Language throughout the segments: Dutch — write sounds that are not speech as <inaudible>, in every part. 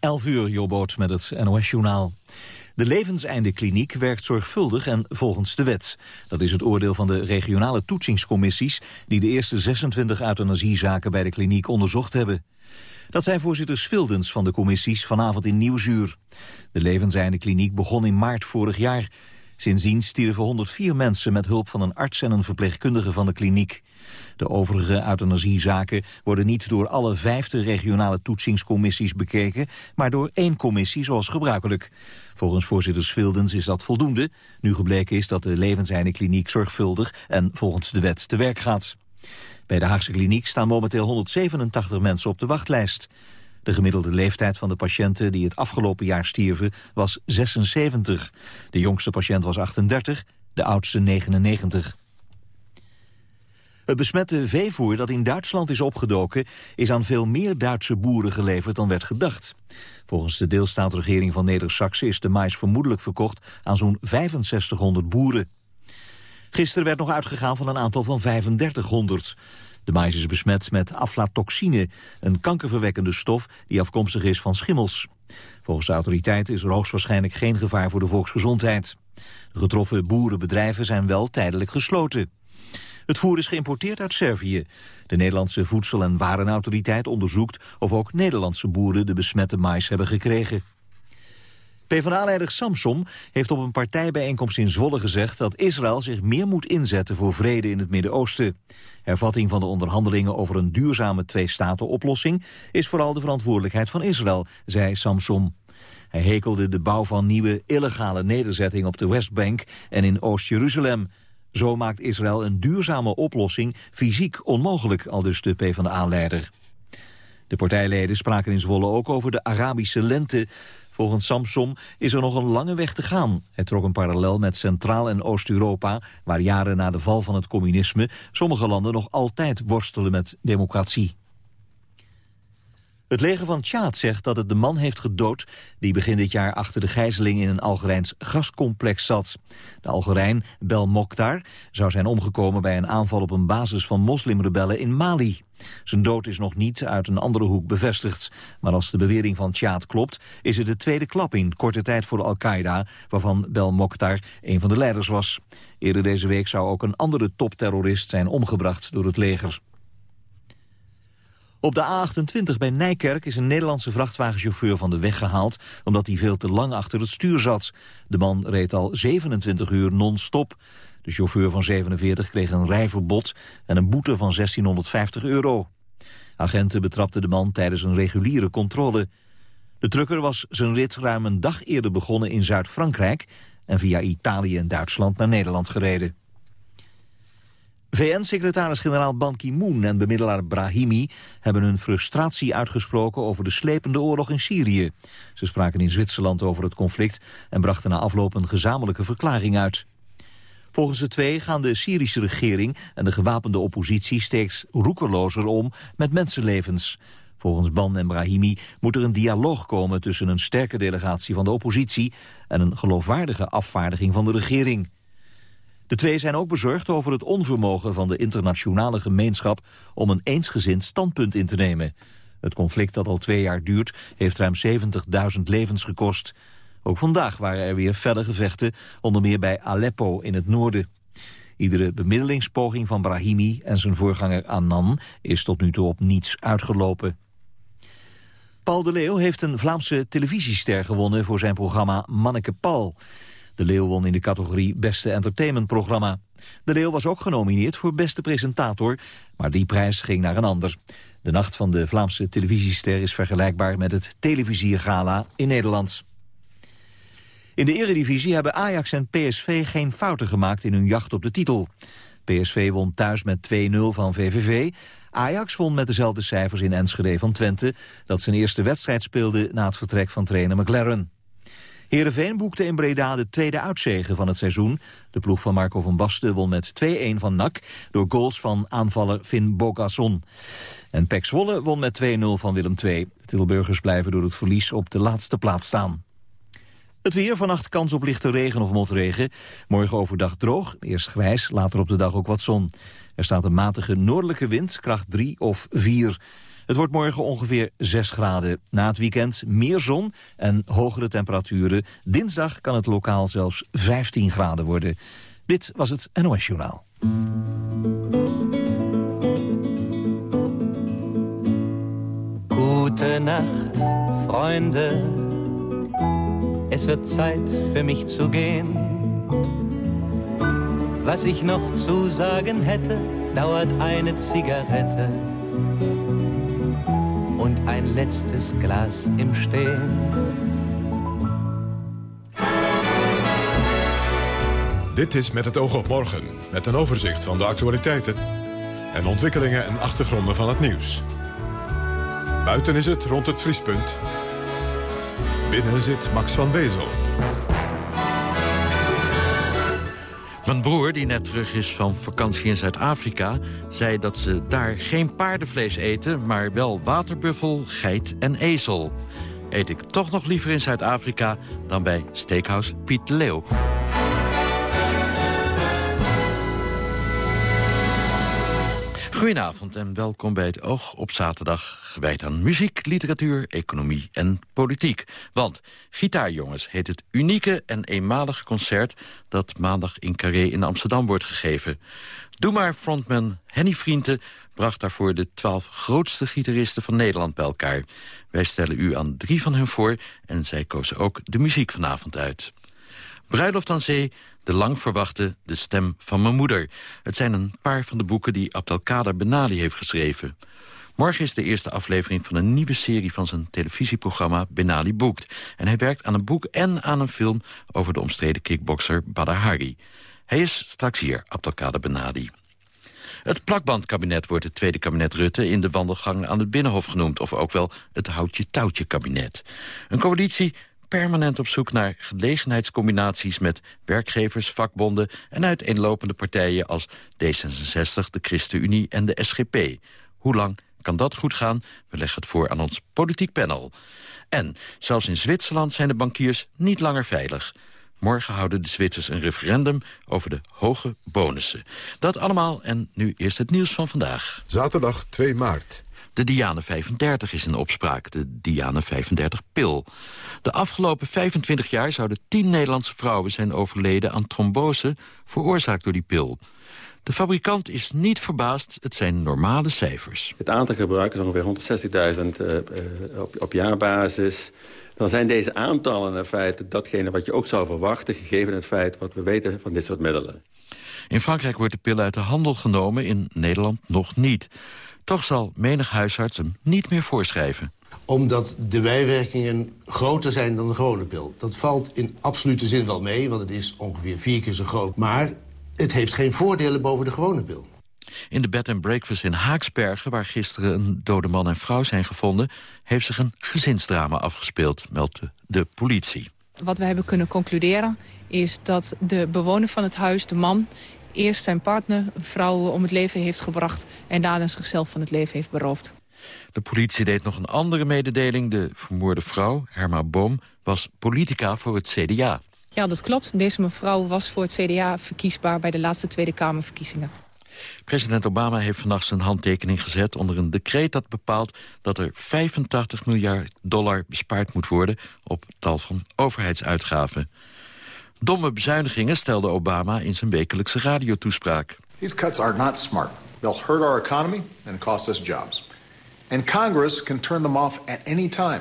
11 uur, Jobboot met het NOS-journaal. De levenseindekliniek werkt zorgvuldig en volgens de wet. Dat is het oordeel van de regionale toetsingscommissies... die de eerste 26 euthanasiezaken bij de kliniek onderzocht hebben. Dat zei voorzitter Svildens van de commissies vanavond in Nieuwsuur. De levenseindekliniek begon in maart vorig jaar. Sindsdien stierven 104 mensen met hulp van een arts en een verpleegkundige van de kliniek. De overige euthanasiezaken worden niet door alle vijfde regionale toetsingscommissies bekeken, maar door één commissie zoals gebruikelijk. Volgens voorzitter Svildens is dat voldoende, nu gebleken is dat de levenseinde kliniek zorgvuldig en volgens de wet te werk gaat. Bij de Haagse kliniek staan momenteel 187 mensen op de wachtlijst. De gemiddelde leeftijd van de patiënten die het afgelopen jaar stierven was 76. De jongste patiënt was 38, de oudste 99. Het besmette veevoer dat in Duitsland is opgedoken... is aan veel meer Duitse boeren geleverd dan werd gedacht. Volgens de deelstaatregering van Neder-Saxe is de mais vermoedelijk verkocht aan zo'n 6500 boeren. Gisteren werd nog uitgegaan van een aantal van 3500. De mais is besmet met aflatoxine, een kankerverwekkende stof die afkomstig is van schimmels. Volgens de autoriteiten is er hoogstwaarschijnlijk geen gevaar voor de volksgezondheid. De getroffen boerenbedrijven zijn wel tijdelijk gesloten. Het voer is geïmporteerd uit Servië. De Nederlandse Voedsel- en Warenautoriteit onderzoekt of ook Nederlandse boeren de besmette mais hebben gekregen. PvdA-leider Samsom heeft op een partijbijeenkomst in Zwolle gezegd dat Israël zich meer moet inzetten voor vrede in het Midden-Oosten. Hervatting van de onderhandelingen over een duurzame twee-staten-oplossing is vooral de verantwoordelijkheid van Israël, zei Samsom. Hij hekelde de bouw van nieuwe illegale nederzettingen op de Westbank en in Oost-Jeruzalem. Zo maakt Israël een duurzame oplossing fysiek onmogelijk, al dus de PvdA-leider. De partijleden spraken in Zwolle ook over de Arabische lente. Volgens Samsom is er nog een lange weg te gaan. Hij trok een parallel met Centraal- en Oost-Europa... waar jaren na de val van het communisme sommige landen nog altijd worstelen met democratie. Het leger van Tjaad zegt dat het de man heeft gedood... die begin dit jaar achter de gijzeling in een Algerijns gascomplex zat. De Algerijn Bel Mokhtar zou zijn omgekomen bij een aanval op een basis van moslimrebellen in Mali. Zijn dood is nog niet uit een andere hoek bevestigd. Maar als de bewering van Tjaad klopt, is het de tweede klap in korte tijd voor Al-Qaeda... waarvan Bel Mokhtar een van de leiders was. Eerder deze week zou ook een andere topterrorist zijn omgebracht door het leger. Op de A28 bij Nijkerk is een Nederlandse vrachtwagenchauffeur van de weg gehaald... omdat hij veel te lang achter het stuur zat. De man reed al 27 uur non-stop. De chauffeur van 47 kreeg een rijverbod en een boete van 1650 euro. Agenten betrapten de man tijdens een reguliere controle. De trucker was zijn rit ruim een dag eerder begonnen in Zuid-Frankrijk... en via Italië en Duitsland naar Nederland gereden. VN-secretaris-generaal Ban Ki-moon en bemiddelaar Brahimi hebben hun frustratie uitgesproken over de slepende oorlog in Syrië. Ze spraken in Zwitserland over het conflict en brachten na afloop een gezamenlijke verklaring uit. Volgens de twee gaan de Syrische regering en de gewapende oppositie steeds roekelozer om met mensenlevens. Volgens Ban en Brahimi moet er een dialoog komen tussen een sterke delegatie van de oppositie en een geloofwaardige afvaardiging van de regering. De twee zijn ook bezorgd over het onvermogen van de internationale gemeenschap om een eensgezind standpunt in te nemen. Het conflict dat al twee jaar duurt heeft ruim 70.000 levens gekost. Ook vandaag waren er weer felle gevechten, onder meer bij Aleppo in het noorden. Iedere bemiddelingspoging van Brahimi en zijn voorganger Annan is tot nu toe op niets uitgelopen. Paul de Leeuw heeft een Vlaamse televisiester gewonnen voor zijn programma Manneke Paul. De Leeuw won in de categorie Beste Entertainmentprogramma. De Leeuw was ook genomineerd voor Beste Presentator, maar die prijs ging naar een ander. De nacht van de Vlaamse televisiester is vergelijkbaar met het Televisiergala in Nederland. In de eredivisie hebben Ajax en PSV geen fouten gemaakt in hun jacht op de titel. PSV won thuis met 2-0 van VVV. Ajax won met dezelfde cijfers in Enschede van Twente... dat zijn eerste wedstrijd speelde na het vertrek van trainer McLaren. Heerenveen boekte in Breda de tweede uitzegen van het seizoen. De ploeg van Marco van Basten won met 2-1 van NAC... door goals van aanvaller Finn Bogasson. En Pek Zwolle won met 2-0 van Willem II. De Tilburgers blijven door het verlies op de laatste plaats staan. Het weer, vannacht kans op lichte regen of motregen. Morgen overdag droog, eerst grijs, later op de dag ook wat zon. Er staat een matige noordelijke wind, kracht 3 of 4. Het wordt morgen ongeveer 6 graden. Na het weekend meer zon en hogere temperaturen. Dinsdag kan het lokaal zelfs 15 graden worden. Dit was het NOS Journaal. Gute Nacht, Freunde. Es wird Zeit für mich zu gehen. Was ich noch zu sagen hätte, dauert eine Zigarette und ein letztes Glas im Stehen. Dit is Met het oog op morgen, met een overzicht van de actualiteiten... en ontwikkelingen en achtergronden van het nieuws. Buiten is het rond het vriespunt. Binnen zit Max van Wezel. Mijn broer, die net terug is van vakantie in Zuid-Afrika... zei dat ze daar geen paardenvlees eten... maar wel waterbuffel, geit en ezel. Eet ik toch nog liever in Zuid-Afrika dan bij Steakhouse Piet Leeuw. Goedenavond en welkom bij het Oog op zaterdag... gewijd aan muziek, literatuur, economie en politiek. Want Gitaarjongens heet het unieke en eenmalige concert... dat maandag in Carré in Amsterdam wordt gegeven. Doe maar frontman Henny Vrienden bracht daarvoor de twaalf grootste gitaristen van Nederland bij elkaar. Wij stellen u aan drie van hen voor en zij kozen ook de muziek vanavond uit. Bruiloft aan Zee de lang verwachte De Stem van Mijn Moeder. Het zijn een paar van de boeken die Abdelkader Benali heeft geschreven. Morgen is de eerste aflevering van een nieuwe serie van zijn televisieprogramma Benali Boekt. En hij werkt aan een boek en aan een film over de omstreden kickbokser Badr Hari. Hij is straks hier, Abdelkader Benali. Het plakbandkabinet wordt het tweede kabinet Rutte... in de wandelgang aan het Binnenhof genoemd... of ook wel het houtje-touwtje-kabinet. Een coalitie permanent op zoek naar gelegenheidscombinaties met werkgevers, vakbonden en uiteenlopende partijen als D66, de ChristenUnie en de SGP. Hoe lang kan dat goed gaan? We leggen het voor aan ons politiek panel. En zelfs in Zwitserland zijn de bankiers niet langer veilig. Morgen houden de Zwitsers een referendum over de hoge bonussen. Dat allemaal en nu eerst het nieuws van vandaag. Zaterdag 2 maart. De Diane 35 is in opspraak, de Diane 35-pil. De afgelopen 25 jaar zouden 10 Nederlandse vrouwen zijn overleden aan trombose... veroorzaakt door die pil. De fabrikant is niet verbaasd, het zijn normale cijfers. Het aantal gebruikers is ongeveer 160.000 uh, uh, op, op jaarbasis. Dan zijn deze aantallen in feite datgene wat je ook zou verwachten... gegeven het feit wat we weten van dit soort middelen. In Frankrijk wordt de pil uit de handel genomen, in Nederland nog niet. Toch zal menig huisarts hem niet meer voorschrijven omdat de bijwerkingen groter zijn dan de gewone pil. Dat valt in absolute zin wel mee, want het is ongeveer vier keer zo groot. Maar het heeft geen voordelen boven de gewone pil. In de bed and breakfast in Haaksbergen, waar gisteren een dode man en vrouw zijn gevonden... heeft zich een gezinsdrama afgespeeld, meldt de politie. Wat we hebben kunnen concluderen is dat de bewoner van het huis, de man eerst zijn partner, vrouw, om het leven heeft gebracht... en daarna zichzelf van het leven heeft beroofd. De politie deed nog een andere mededeling. De vermoorde vrouw, Herma Boom, was politica voor het CDA. Ja, dat klopt. Deze mevrouw was voor het CDA verkiesbaar... bij de laatste Tweede Kamerverkiezingen. President Obama heeft vannacht zijn handtekening gezet onder een decreet dat bepaalt dat er 85 miljard dollar bespaard moet worden op tal van overheidsuitgaven. Domme bezuinigingen stelde Obama in zijn wekelijkse radiotoespraak. These cuts are not smart. They'll hurt our economy and cost us jobs. And Congress can turn them off at any time.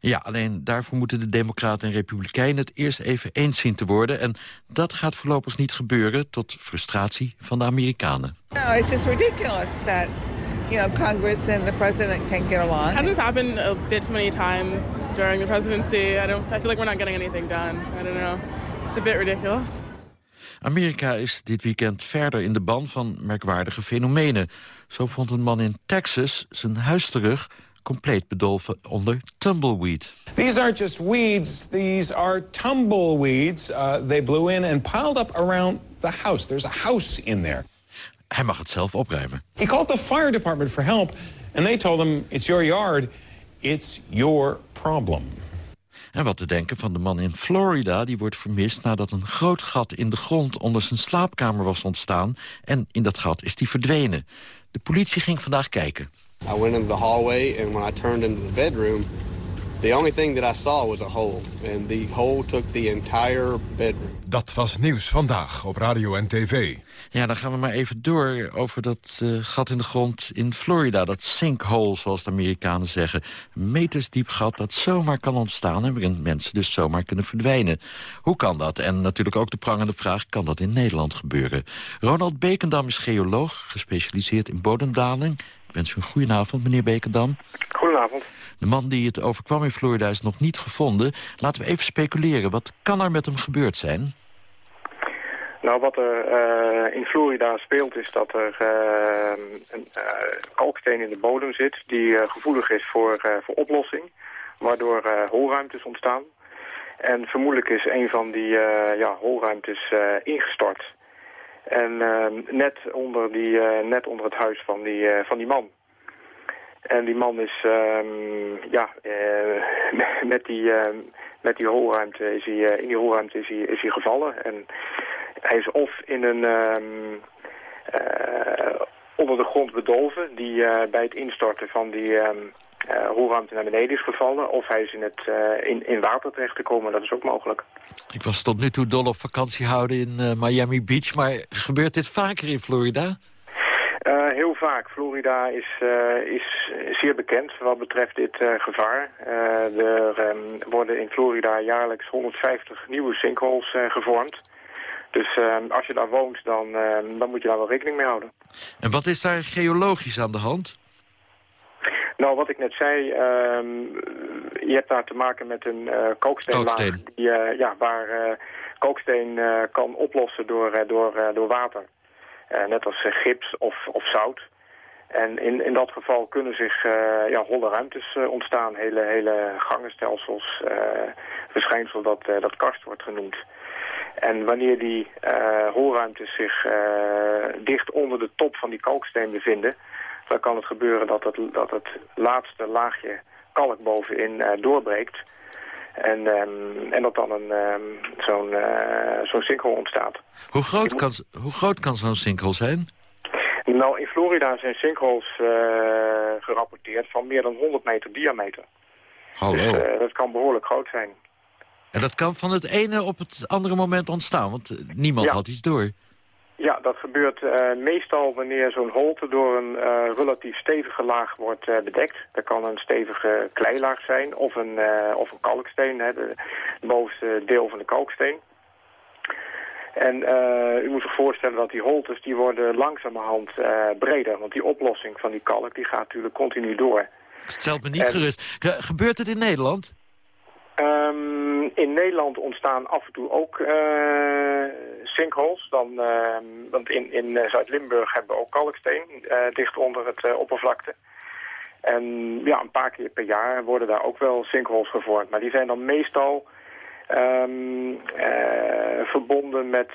Ja, alleen daarvoor moeten de Democraten en Republikeinen het eerst even eens zien te worden. En dat gaat voorlopig niet gebeuren tot frustratie van de Amerikanen. No, it's just ridiculous that you know Congress and the president can't get along. Has this happened a bit too many times during the presidency? I don't. I feel like we're not getting anything done. I don't know. It's a bit ridiculous. Amerika is dit weekend verder in de ban van merkwaardige fenomenen. Zo vond een man in Texas zijn huis terug compleet bedolven onder tumbleweed. These aren't just weeds, these are tumbleweeds. Uh, they blew in and piled up around the house. There's a house in there. Hij mag het zelf opruimen. He called the fire department for help and they told him it's your yard, it's your problem. En wat te denken van de man in Florida... die wordt vermist nadat een groot gat in de grond onder zijn slaapkamer was ontstaan... en in dat gat is hij verdwenen. De politie ging vandaag kijken. I went into the hallway and when I turned into bedroom, the only thing that I saw was a hole. And the hole took the entire bedroom. Dat was Nieuws Vandaag op Radio en TV. Ja, dan gaan we maar even door over dat uh, gat in de grond in Florida. Dat sinkhole, zoals de Amerikanen zeggen. Een metersdiep gat dat zomaar kan ontstaan... en waarin mensen dus zomaar kunnen verdwijnen. Hoe kan dat? En natuurlijk ook de prangende vraag... kan dat in Nederland gebeuren? Ronald Bekendam is geoloog, gespecialiseerd in bodemdaling. Ik wens u een goedenavond, meneer Bekendam. Goedenavond. De man die het overkwam in Florida is nog niet gevonden. Laten we even speculeren. Wat kan er met hem gebeurd zijn? Nou, wat er uh, in Florida speelt is dat er uh, een uh, kalksteen in de bodem zit... die gevoelig is voor, voor oplossing, waardoor holruimtes ontstaan. En vermoedelijk is een van die ja, holruimtes ingestort. En net, onder die, net onder het huis van die, van die man. En die man is, um, ja, <laughs> met die, met die holruimte is hij, in die holruimte is hij, is hij gevallen. En hij is of in een, um, uh, onder de grond bedolven, die uh, bij het instorten van die um, uh, naar beneden is gevallen. Of hij is in, het, in, in water terechtgekomen, dat is ook mogelijk. Ik was tot nu toe dol op vakantie houden in Miami Beach, maar gebeurt dit vaker in Florida? Vaak. Florida is, uh, is zeer bekend wat betreft dit uh, gevaar. er um, worden in Florida jaarlijks 150 nieuwe sinkholes gevormd. Dus uh, als je daar woont, dan, uh, dan moet je daar wel rekening mee houden. En wat is daar geologisch aan de hand? Nou, wat ik net zei, je hebt daar te maken met een kooksteenlaag... Kooksteen. Die, ja, waar kooksteen kan oplossen door, door, door water. Uh, net als uh, gips of, of zout. En in, in dat geval kunnen zich uh, ja, holle ruimtes ontstaan. Hele, hele gangenstelsels, uh, verschijnsel dat, dat karst wordt genoemd. En wanneer die holruimtes zich dicht onder de top van die kalksteen bevinden... dan kan het gebeuren dat het, dat het laatste laagje kalk bovenin doorbreekt... En, um, en dat dan een um, zo'n uh, zo'n sinkhole ontstaat. Hoe groot kan, hoe groot kan zo'n sinkhole zijn? Nou, in Florida zijn sinkholes uh, gerapporteerd van meer dan 100 meter diameter. Hallo. Dus uh, dat kan behoorlijk groot zijn. En dat kan van het ene op het andere moment ontstaan, want niemand ja. had iets door. Ja, dat gebeurt uh, meestal wanneer zo'n holte door een uh, relatief stevige laag wordt uh, bedekt. Dat kan een stevige kleilaag zijn of een, of een kalksteen, hè, de, de bovenste deel van de kalksteen. En u moet zich voorstellen dat die holtes die worden langzamerhand breder. Want die oplossing van die kalk die gaat natuurlijk continu door. Het stelt me niet en... gerust. Ge gebeurt het in Nederland? Um, in Nederland ontstaan af en toe ook uh, sinkholes. Dan, uh, want in, in Zuid-Limburg hebben we ook kalksteen uh, dicht onder het oppervlakte. En ja, een paar keer per jaar worden daar ook wel sinkholes gevormd. Maar die zijn dan meestal um, verbonden met,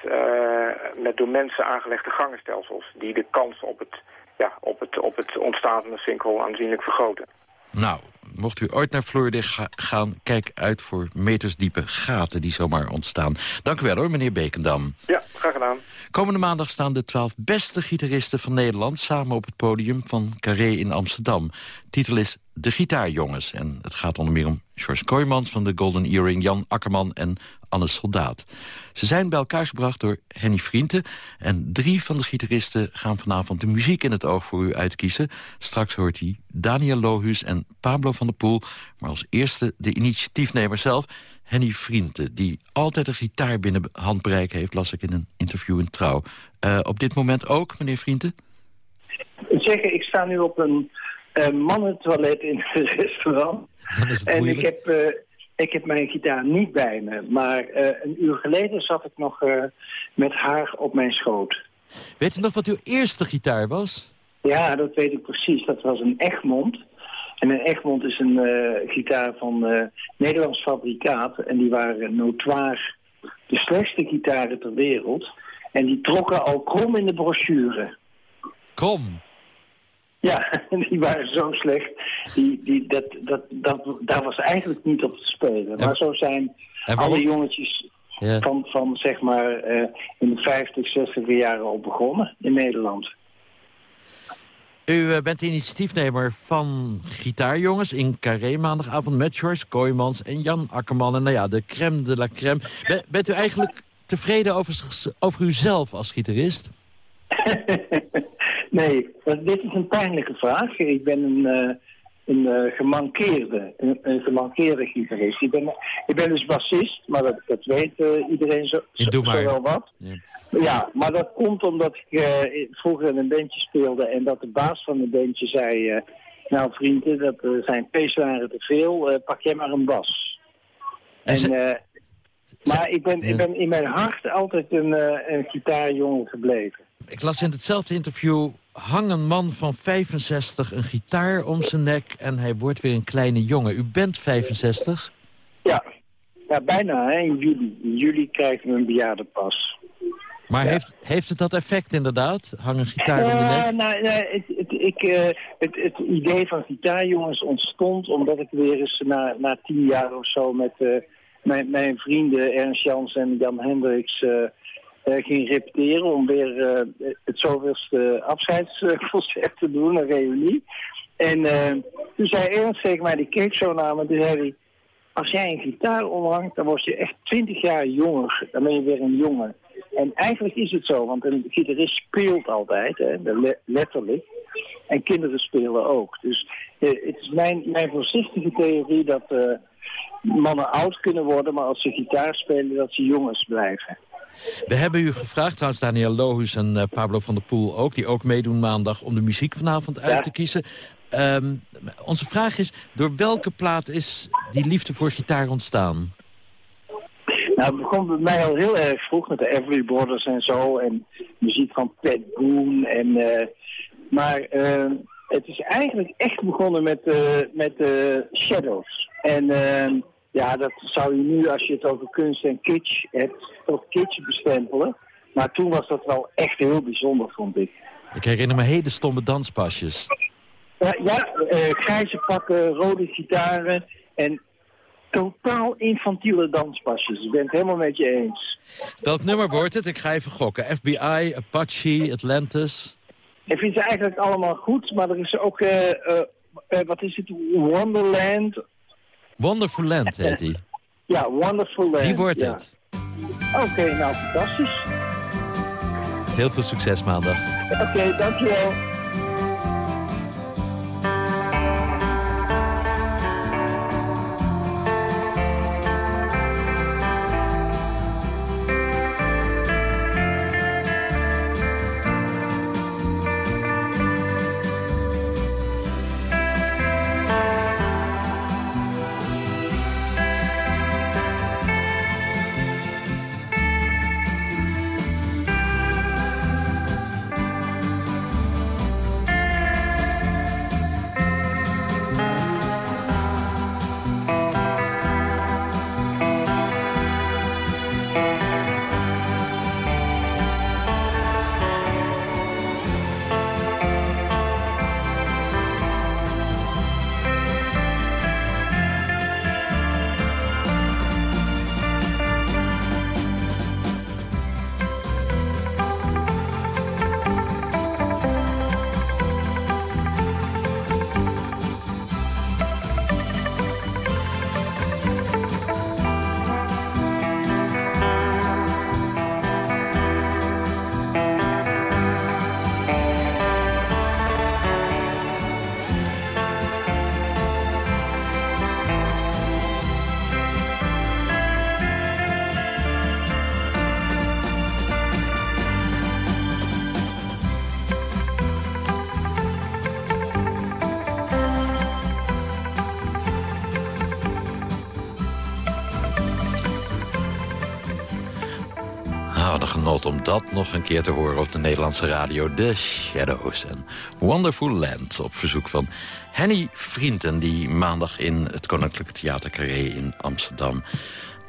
met door mensen aangelegde gangenstelsels. Die de kans op het, ja, op het, op het ontstaan van een sinkhole aanzienlijk vergroten. Nou, mocht u ooit naar Florida ga gaan, kijk uit voor metersdiepe gaten die zomaar ontstaan. Dank u wel hoor, meneer Bekendam. Ja, graag gedaan. Komende maandag staan de twaalf beste gitaristen van Nederland... samen op het podium van Carré in Amsterdam. Titel is De Gitaarjongens. En het gaat onder meer om George Kooijmans van de Golden Earring... Jan Akkerman en Anne Soldaat. Ze zijn bij elkaar gebracht door Henny Vrienden. En drie van de gitaristen gaan vanavond de muziek in het oog voor u uitkiezen. Straks hoort hij Daniel Lohuus en Pablo van der Poel. Maar als eerste de initiatiefnemer zelf, Henny Vrienden... die altijd een gitaar binnen handbereik heeft, las ik in een interview in Trouw. Uh, op dit moment ook, meneer Vrienden? Zeggen, ik sta nu op een uh, mannentoilet in het <laughs> restaurant. en moeilijk. ik heb... Uh, ik heb mijn gitaar niet bij me, maar een uur geleden zat ik nog met haar op mijn schoot. Weet u nog wat uw eerste gitaar was? Ja, dat weet ik precies. Dat was een Egmond. En een Egmond is een uh, gitaar van Nederlands fabrikaat. En die waren notoir de slechtste gitaren ter wereld. En die trokken al krom in de brochure. Krom? Ja, <laughs> die waren zo slecht. Die, die, dat, dat, dat, daar was eigenlijk niet op te spelen. Maar zo zijn alle jongetjes ja. van, van zeg maar uh, in de 50, 60 jaren al begonnen in Nederland. U eh, bent initiatiefnemer van Gitaarjongens in Carré maandagavond... met George Kooijmans en Jan Akkerman. En nou ja, de crème de la crème. bent u eigenlijk tevreden over, over uzelf als gitarist? <laughs> nee, dit is een pijnlijke vraag. Ik ben een, uh, een uh, gemankeerde, een, een, gemankeerde gitarist. Ik ben, ik ben dus bassist, maar dat, dat weet uh, iedereen zo, zo, wel wat. Ja. ja. maar dat komt omdat ik vroeger in een bandje speelde... en dat de baas van het bandje zei... nou vrienden, dat zijn peeslaren te veel, pak jij maar een bas. En, en maar ik ben, ik ben in mijn hart altijd een, een gitaarjongen gebleven. Ik las in hetzelfde interview... hang een man van 65 een gitaar om zijn nek... en hij wordt weer een kleine jongen. U bent 65? Ja, ja bijna, hè, in juli. In juli krijgen we een bejaardenpas. Maar heeft, heeft het dat effect inderdaad? Hang een gitaar om je nek? Nou, nou, het, het, ik, uh, het, het, idee van gitaarjongens ontstond... omdat ik weer eens na, na tien jaar of zo met... Uh, mijn, mijn vrienden Ernst Jans en Jan Hendricks... Uh, ging repeteren om weer uh, het zoveelste afscheidsconcert te doen, een reunie. En uh, toen zei Ernst tegen mij, die keek zo naar me, toen zei hij... Als jij een gitaar omhangt, dan word je echt twintig jaar jonger. Dan ben je weer een jongen. En eigenlijk is het zo, want een gitarist speelt altijd, hè, letterlijk. En kinderen spelen ook. Dus het is mijn, mijn voorzichtige theorie dat mannen oud kunnen worden... maar als ze gitaar spelen, dat ze jongens blijven. We hebben u gevraagd, trouwens Daniel Lohus en uh, Pablo van der Poel ook... die ook meedoen maandag om de muziek vanavond uit te kiezen. Um, onze vraag is, door welke plaat is die liefde voor gitaar ontstaan? Nou, het begon bij mij al heel erg vroeg met de Everly Brothers en zo. En muziek van Pat Boone. En, uh, maar uh, het is eigenlijk echt begonnen met, uh, met Shadows. En ehm, ja, dat zou je nu, als je het over kunst en kitsch hebt, ook kitsch bestempelen. Maar toen was dat wel echt heel bijzonder, vond ik. Ik herinner me hele stomme danspasjes. Ja, ja uh, grijze pakken, rode gitaren en totaal infantiele danspasjes. Ik ben het helemaal met je eens. Welk nummer wordt het? Ik ga even gokken. FBI, Apache, Atlantis? Ik vind ze eigenlijk allemaal goed, maar er is ook, uh, uh, wat is het, Wonderland, Wonderful Land heet die. Ja, Wonderful Land. Die wordt het. Oké, nou fantastisch. Heel veel succes maandag. Oké, dankjewel. Dat nog een keer te horen op de Nederlandse radio. The Shadows en Wonderful Land op verzoek van Henny Vrienden... die maandag in het Koninklijke Theater Carré in Amsterdam...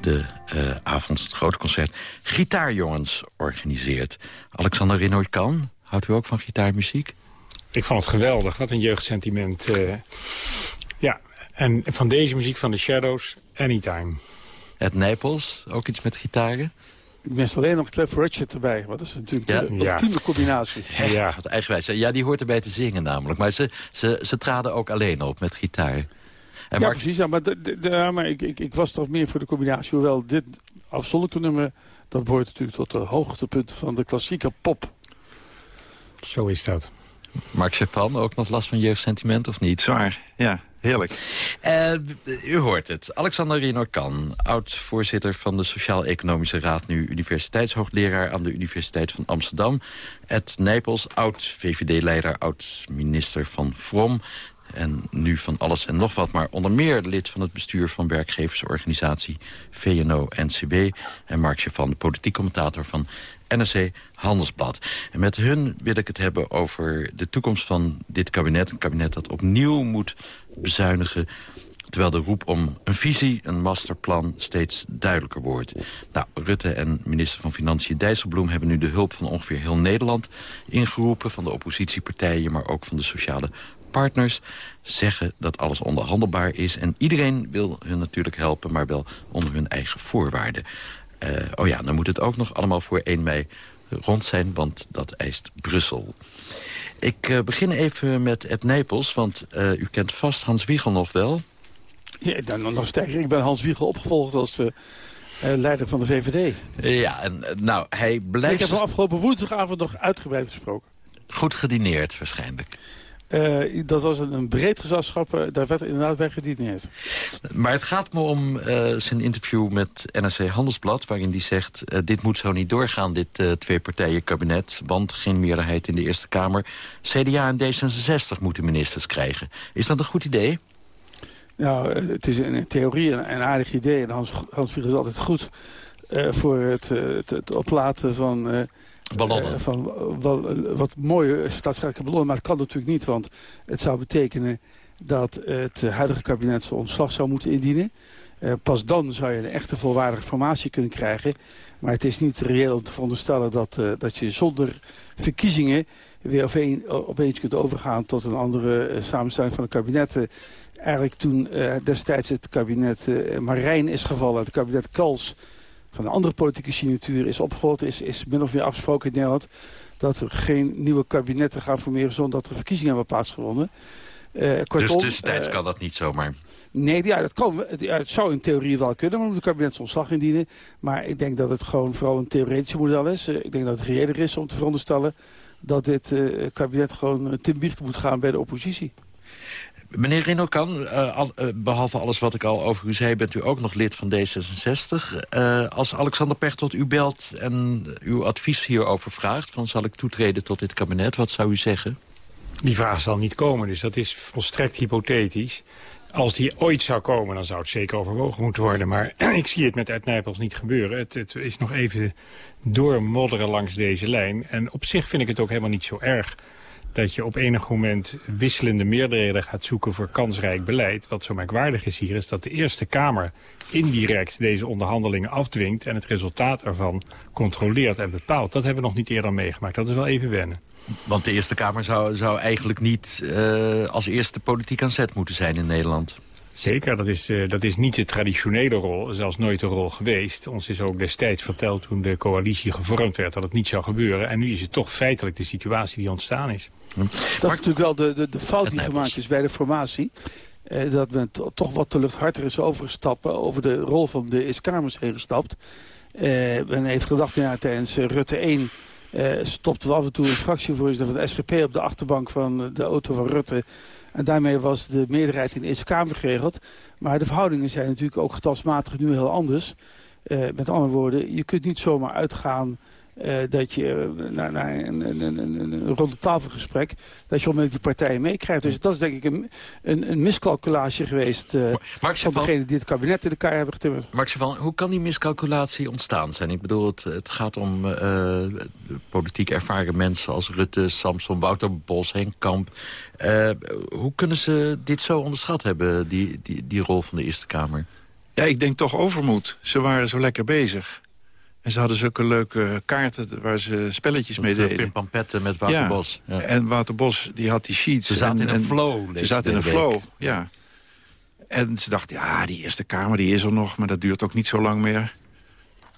de uh, avond, het grote concert Gitaarjongens organiseert. Alexander Rinoy Kan, houdt u ook van gitaarmuziek? Ik vond het geweldig, wat een jeugdsentiment. Uh, ja, en van deze muziek van The Shadows, Anytime. Het Nijpels, ook iets met gitaren? Meestal alleen nog Cliff Richard erbij. Want dat is natuurlijk de ultieme combinatie. Ja, wat eigenwijs. Ja, die hoort erbij te zingen namelijk. Maar ze, ze, ze traden ook alleen op met gitaar. En ja, Mark- precies. Ja, maar de, de- de- maar ik, ik, ik was toch meer voor de combinatie. Hoewel dit afzonderlijke nummer... dat behoort natuurlijk tot de hoogtepunten van de klassieke pop. Zo is dat. Mark Chapan, ook nog last van jeugdsentiment of niet? Zwaar, ja. Heerlijk. Eh, u hoort het. Alexander Rinorkan, oud-voorzitter van de Sociaal-Economische Raad... nu universiteitshoogleraar aan de Universiteit van Amsterdam. Ed Nijpels, oud-VVD-leider, oud-minister van Vrom... en nu van alles en nog wat, maar onder meer lid van het bestuur... van werkgeversorganisatie VNO-NCW. En Mark Chavan, de politiek commentator van NRC Handelsblad. En met hun wil ik het hebben over de toekomst van dit kabinet. Een kabinet dat opnieuw moet bezuinigen... terwijl de roep om een visie, een masterplan, steeds duidelijker wordt. Nou, Rutte en minister van Financiën Dijsselbloem... hebben nu de hulp van ongeveer heel Nederland ingeroepen... van de oppositiepartijen, maar ook van de sociale partners zeggen dat alles onderhandelbaar is. En iedereen wil hun natuurlijk helpen, maar wel onder hun eigen voorwaarden. Eh, oh ja, dan moet het ook nog allemaal voor 1 mei rond zijn, want dat eist Brussel. Ik eh, begin even met Ed Nijpels, want eh, u kent vast Hans Wiegel nog wel. Ja, dan nog- sterker. Ik ben Hans Wiegel opgevolgd als leider van de VVD. Ja, en nou, hij blijft Ik heb hem afgelopen woensdagavond nog uitgebreid gesproken. goed gedineerd waarschijnlijk. Eh, dat was een, een breed gezelschap. eh, daar werd inderdaad bij gedineerd. Maar het gaat me om eh, zijn interview met NRC Handelsblad... waarin hij zegt, dit moet zo niet doorgaan, dit twee-partijen-kabinet... want geen meerderheid in de Eerste Kamer. CDA en D66 moeten ministers krijgen. Is dat een goed idee? Nou, het is in, theorie een, een aardig idee. En Hans, Hans is altijd goed voor het, het, het oplaten van... Eh, van eh, eh, wat mooie staatsrechtelijke ballonnen. Maar het kan natuurlijk niet, want het zou betekenen... dat het huidige kabinet zijn ontslag zou moeten indienen. Pas dan zou je een echte volwaardige formatie kunnen krijgen. Maar het is niet reëel om te veronderstellen dat, dat je zonder verkiezingen... weer opeen, opeens kunt overgaan tot een andere samenstelling van het kabinet. Eigenlijk toen destijds het kabinet Marijn is gevallen, het kabinet Kals van een andere politieke signatuur is opgevolgd, is, is min of meer afgesproken in Nederland dat er geen nieuwe kabinetten gaan formeren zonder dat er verkiezingen hebben plaatsgevonden. Eh, dus kortom, tussentijds eh, kan dat niet zomaar. Nee, ja, dat kan, het, ja, het zou in theorie wel kunnen, maar moet het kabinet zijn ontslag indienen. Maar ik denk dat het gewoon vooral een theoretisch model is. Eh, ik denk dat het reëler is om te veronderstellen dat dit kabinet gewoon ten biecht moet gaan bij de oppositie. Meneer Rinokan, al, uh, behalve alles wat ik al over u zei... bent u ook nog lid van D66. Uh, als Alexander Pechtold u belt en uw advies hierover vraagt... van zal ik toetreden tot dit kabinet, wat zou u zeggen? Die vraag zal niet komen, dus dat is volstrekt hypothetisch. Als die ooit zou komen, dan zou het zeker overwogen moeten worden. Maar <clears throat> ik zie het met Ed Nijpels niet gebeuren. Het, het is nog even doormodderen langs deze lijn. En op zich vind ik het ook helemaal niet zo erg dat je op enig moment wisselende meerderheden gaat zoeken voor kansrijk beleid. Wat zo merkwaardig is hier, is dat de Eerste Kamer indirect deze onderhandelingen afdwingt... en het resultaat ervan controleert en bepaalt. Dat hebben we nog niet eerder meegemaakt. Dat is wel even wennen. Want de Eerste Kamer zou, zou eigenlijk niet uh, als eerste politiek aan zet moeten zijn in Nederland. Zeker, dat is, uh, dat is niet de traditionele rol, zelfs nooit de rol geweest. Ons is ook destijds verteld toen de coalitie gevormd werd dat het niet zou gebeuren. En nu is het toch feitelijk de situatie die ontstaan is. Dat is natuurlijk wel de, de, de fout die gemaakt is bij de formatie. Eh, dat men to, toch wat te luchthartig is overgestapt, over de rol van de Eerste Kamers heen gestapt. Eh, men heeft gedacht, ja, tijdens Rutte 1 uh, stopte we af en toe een fractievoorzitter van de SGP op de achterbank van de auto van Rutte. En daarmee was de meerderheid in de Eerste Kamer geregeld. Maar de verhoudingen zijn natuurlijk ook getalsmatig nu heel anders. Uh, met andere woorden, je kunt niet zomaar uitgaan uh, dat je naar, naar een, een, een, een, ronde tafelgesprek... dat je onmiddellijk die partijen meekrijgt. Dus dat is denk ik een, een, een miscalculatie geweest... Uh, Mark van degenen die het kabinet in elkaar hebben getimmerd. Mark van, hoe kan die miscalculatie ontstaan zijn? Ik bedoel, het, het gaat om politiek ervaren mensen als Rutte, Samson, Wouter Bos, Henk Kamp. hoe kunnen ze dit zo onderschat hebben, die, die, die rol van de Eerste Kamer? Ja, ik denk toch overmoed. Ze waren zo lekker bezig. En ze hadden zulke leuke kaarten waar ze spelletjes mee deden. Pim Pampetten met Wouter ja. Bos. Ja. En Wouter Bos die had die sheets. Ze zaten en, in een flow. Ze zaten in een flow, ja. En ze dachten, ja, die Eerste Kamer die is er nog, maar dat duurt ook niet zo lang meer.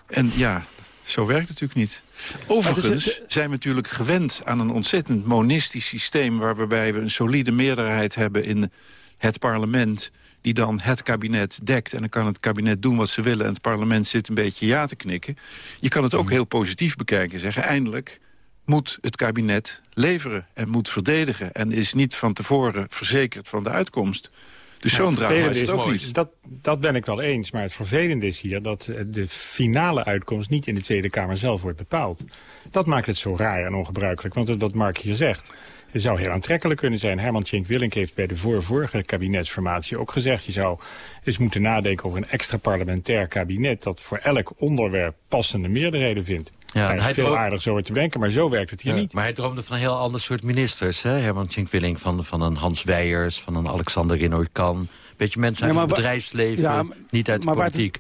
En ja, zo werkt het natuurlijk niet. Overigens zijn we natuurlijk gewend aan een ontzettend monistisch systeem... waarbij we een solide meerderheid hebben in het parlement die dan het kabinet dekt. En dan kan het kabinet doen wat ze willen... en het parlement zit een beetje ja te knikken. Je kan het ook mhm. heel positief bekijken. Zeggen, eindelijk moet het kabinet leveren en moet verdedigen... en is niet van tevoren verzekerd van de uitkomst. Dus zo'n draag is het ook niet. Dat, dat ben ik wel eens, maar het vervelende is hier... dat eh, de finale uitkomst niet in de Tweede Kamer zelf wordt bepaald. Dat maakt het zo raar en ongebruikelijk, want wat Mark hier zegt... Het zou heel aantrekkelijk kunnen zijn. Herman Tjenk-Willink heeft bij de vorige kabinetsformatie ook gezegd... je zou eens moeten nadenken over een extra parlementair kabinet... dat voor elk onderwerp passende meerderheden vindt. Ja, hij is veel aardig zo te denken, maar zo werkt het hier niet. Maar hij droomde van een heel ander soort ministers. Hè? Herman Tjenk-Willink van, van een Hans Weijers, van een Alexander Rinoy-Kan. Beetje mensen uit het bedrijfsleven, niet uit de politiek.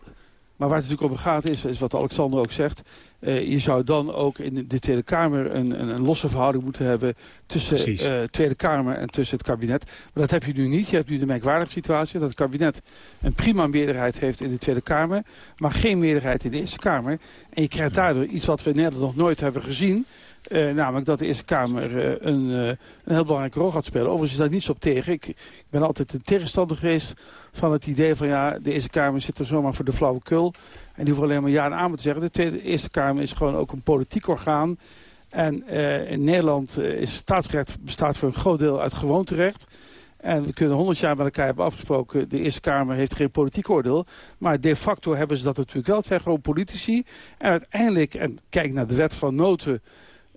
Maar waar het natuurlijk om gaat is, is wat Alexander ook zegt... Uh, je zou dan ook in de Tweede Kamer een, een, een losse verhouding moeten hebben... tussen de uh, Tweede Kamer en tussen het kabinet. Maar dat heb je nu niet. Je hebt nu de merkwaardige situatie dat het kabinet een prima meerderheid heeft in de Tweede Kamer... maar geen meerderheid in de Eerste Kamer. En je krijgt daardoor iets wat we in Nederland nog nooit hebben gezien... Uh, namelijk dat de Eerste Kamer uh, een, uh, een heel belangrijke rol gaat spelen. Overigens is daar niets op tegen. Ik, ik, ben altijd een tegenstander geweest van het idee van... ja, de Eerste Kamer zit er zomaar voor de flauwekul. En die hoeven alleen maar ja en aan te zeggen. De, tweede, Eerste Kamer is gewoon ook een politiek orgaan. En in Nederland is staatsrecht bestaat voor een groot deel uit gewoonterecht. En we kunnen honderd jaar met elkaar hebben afgesproken... de Eerste Kamer heeft geen politiek oordeel. Maar de facto hebben ze dat natuurlijk wel. Het zijn gewoon politici. En uiteindelijk, en kijk naar de wet van noten...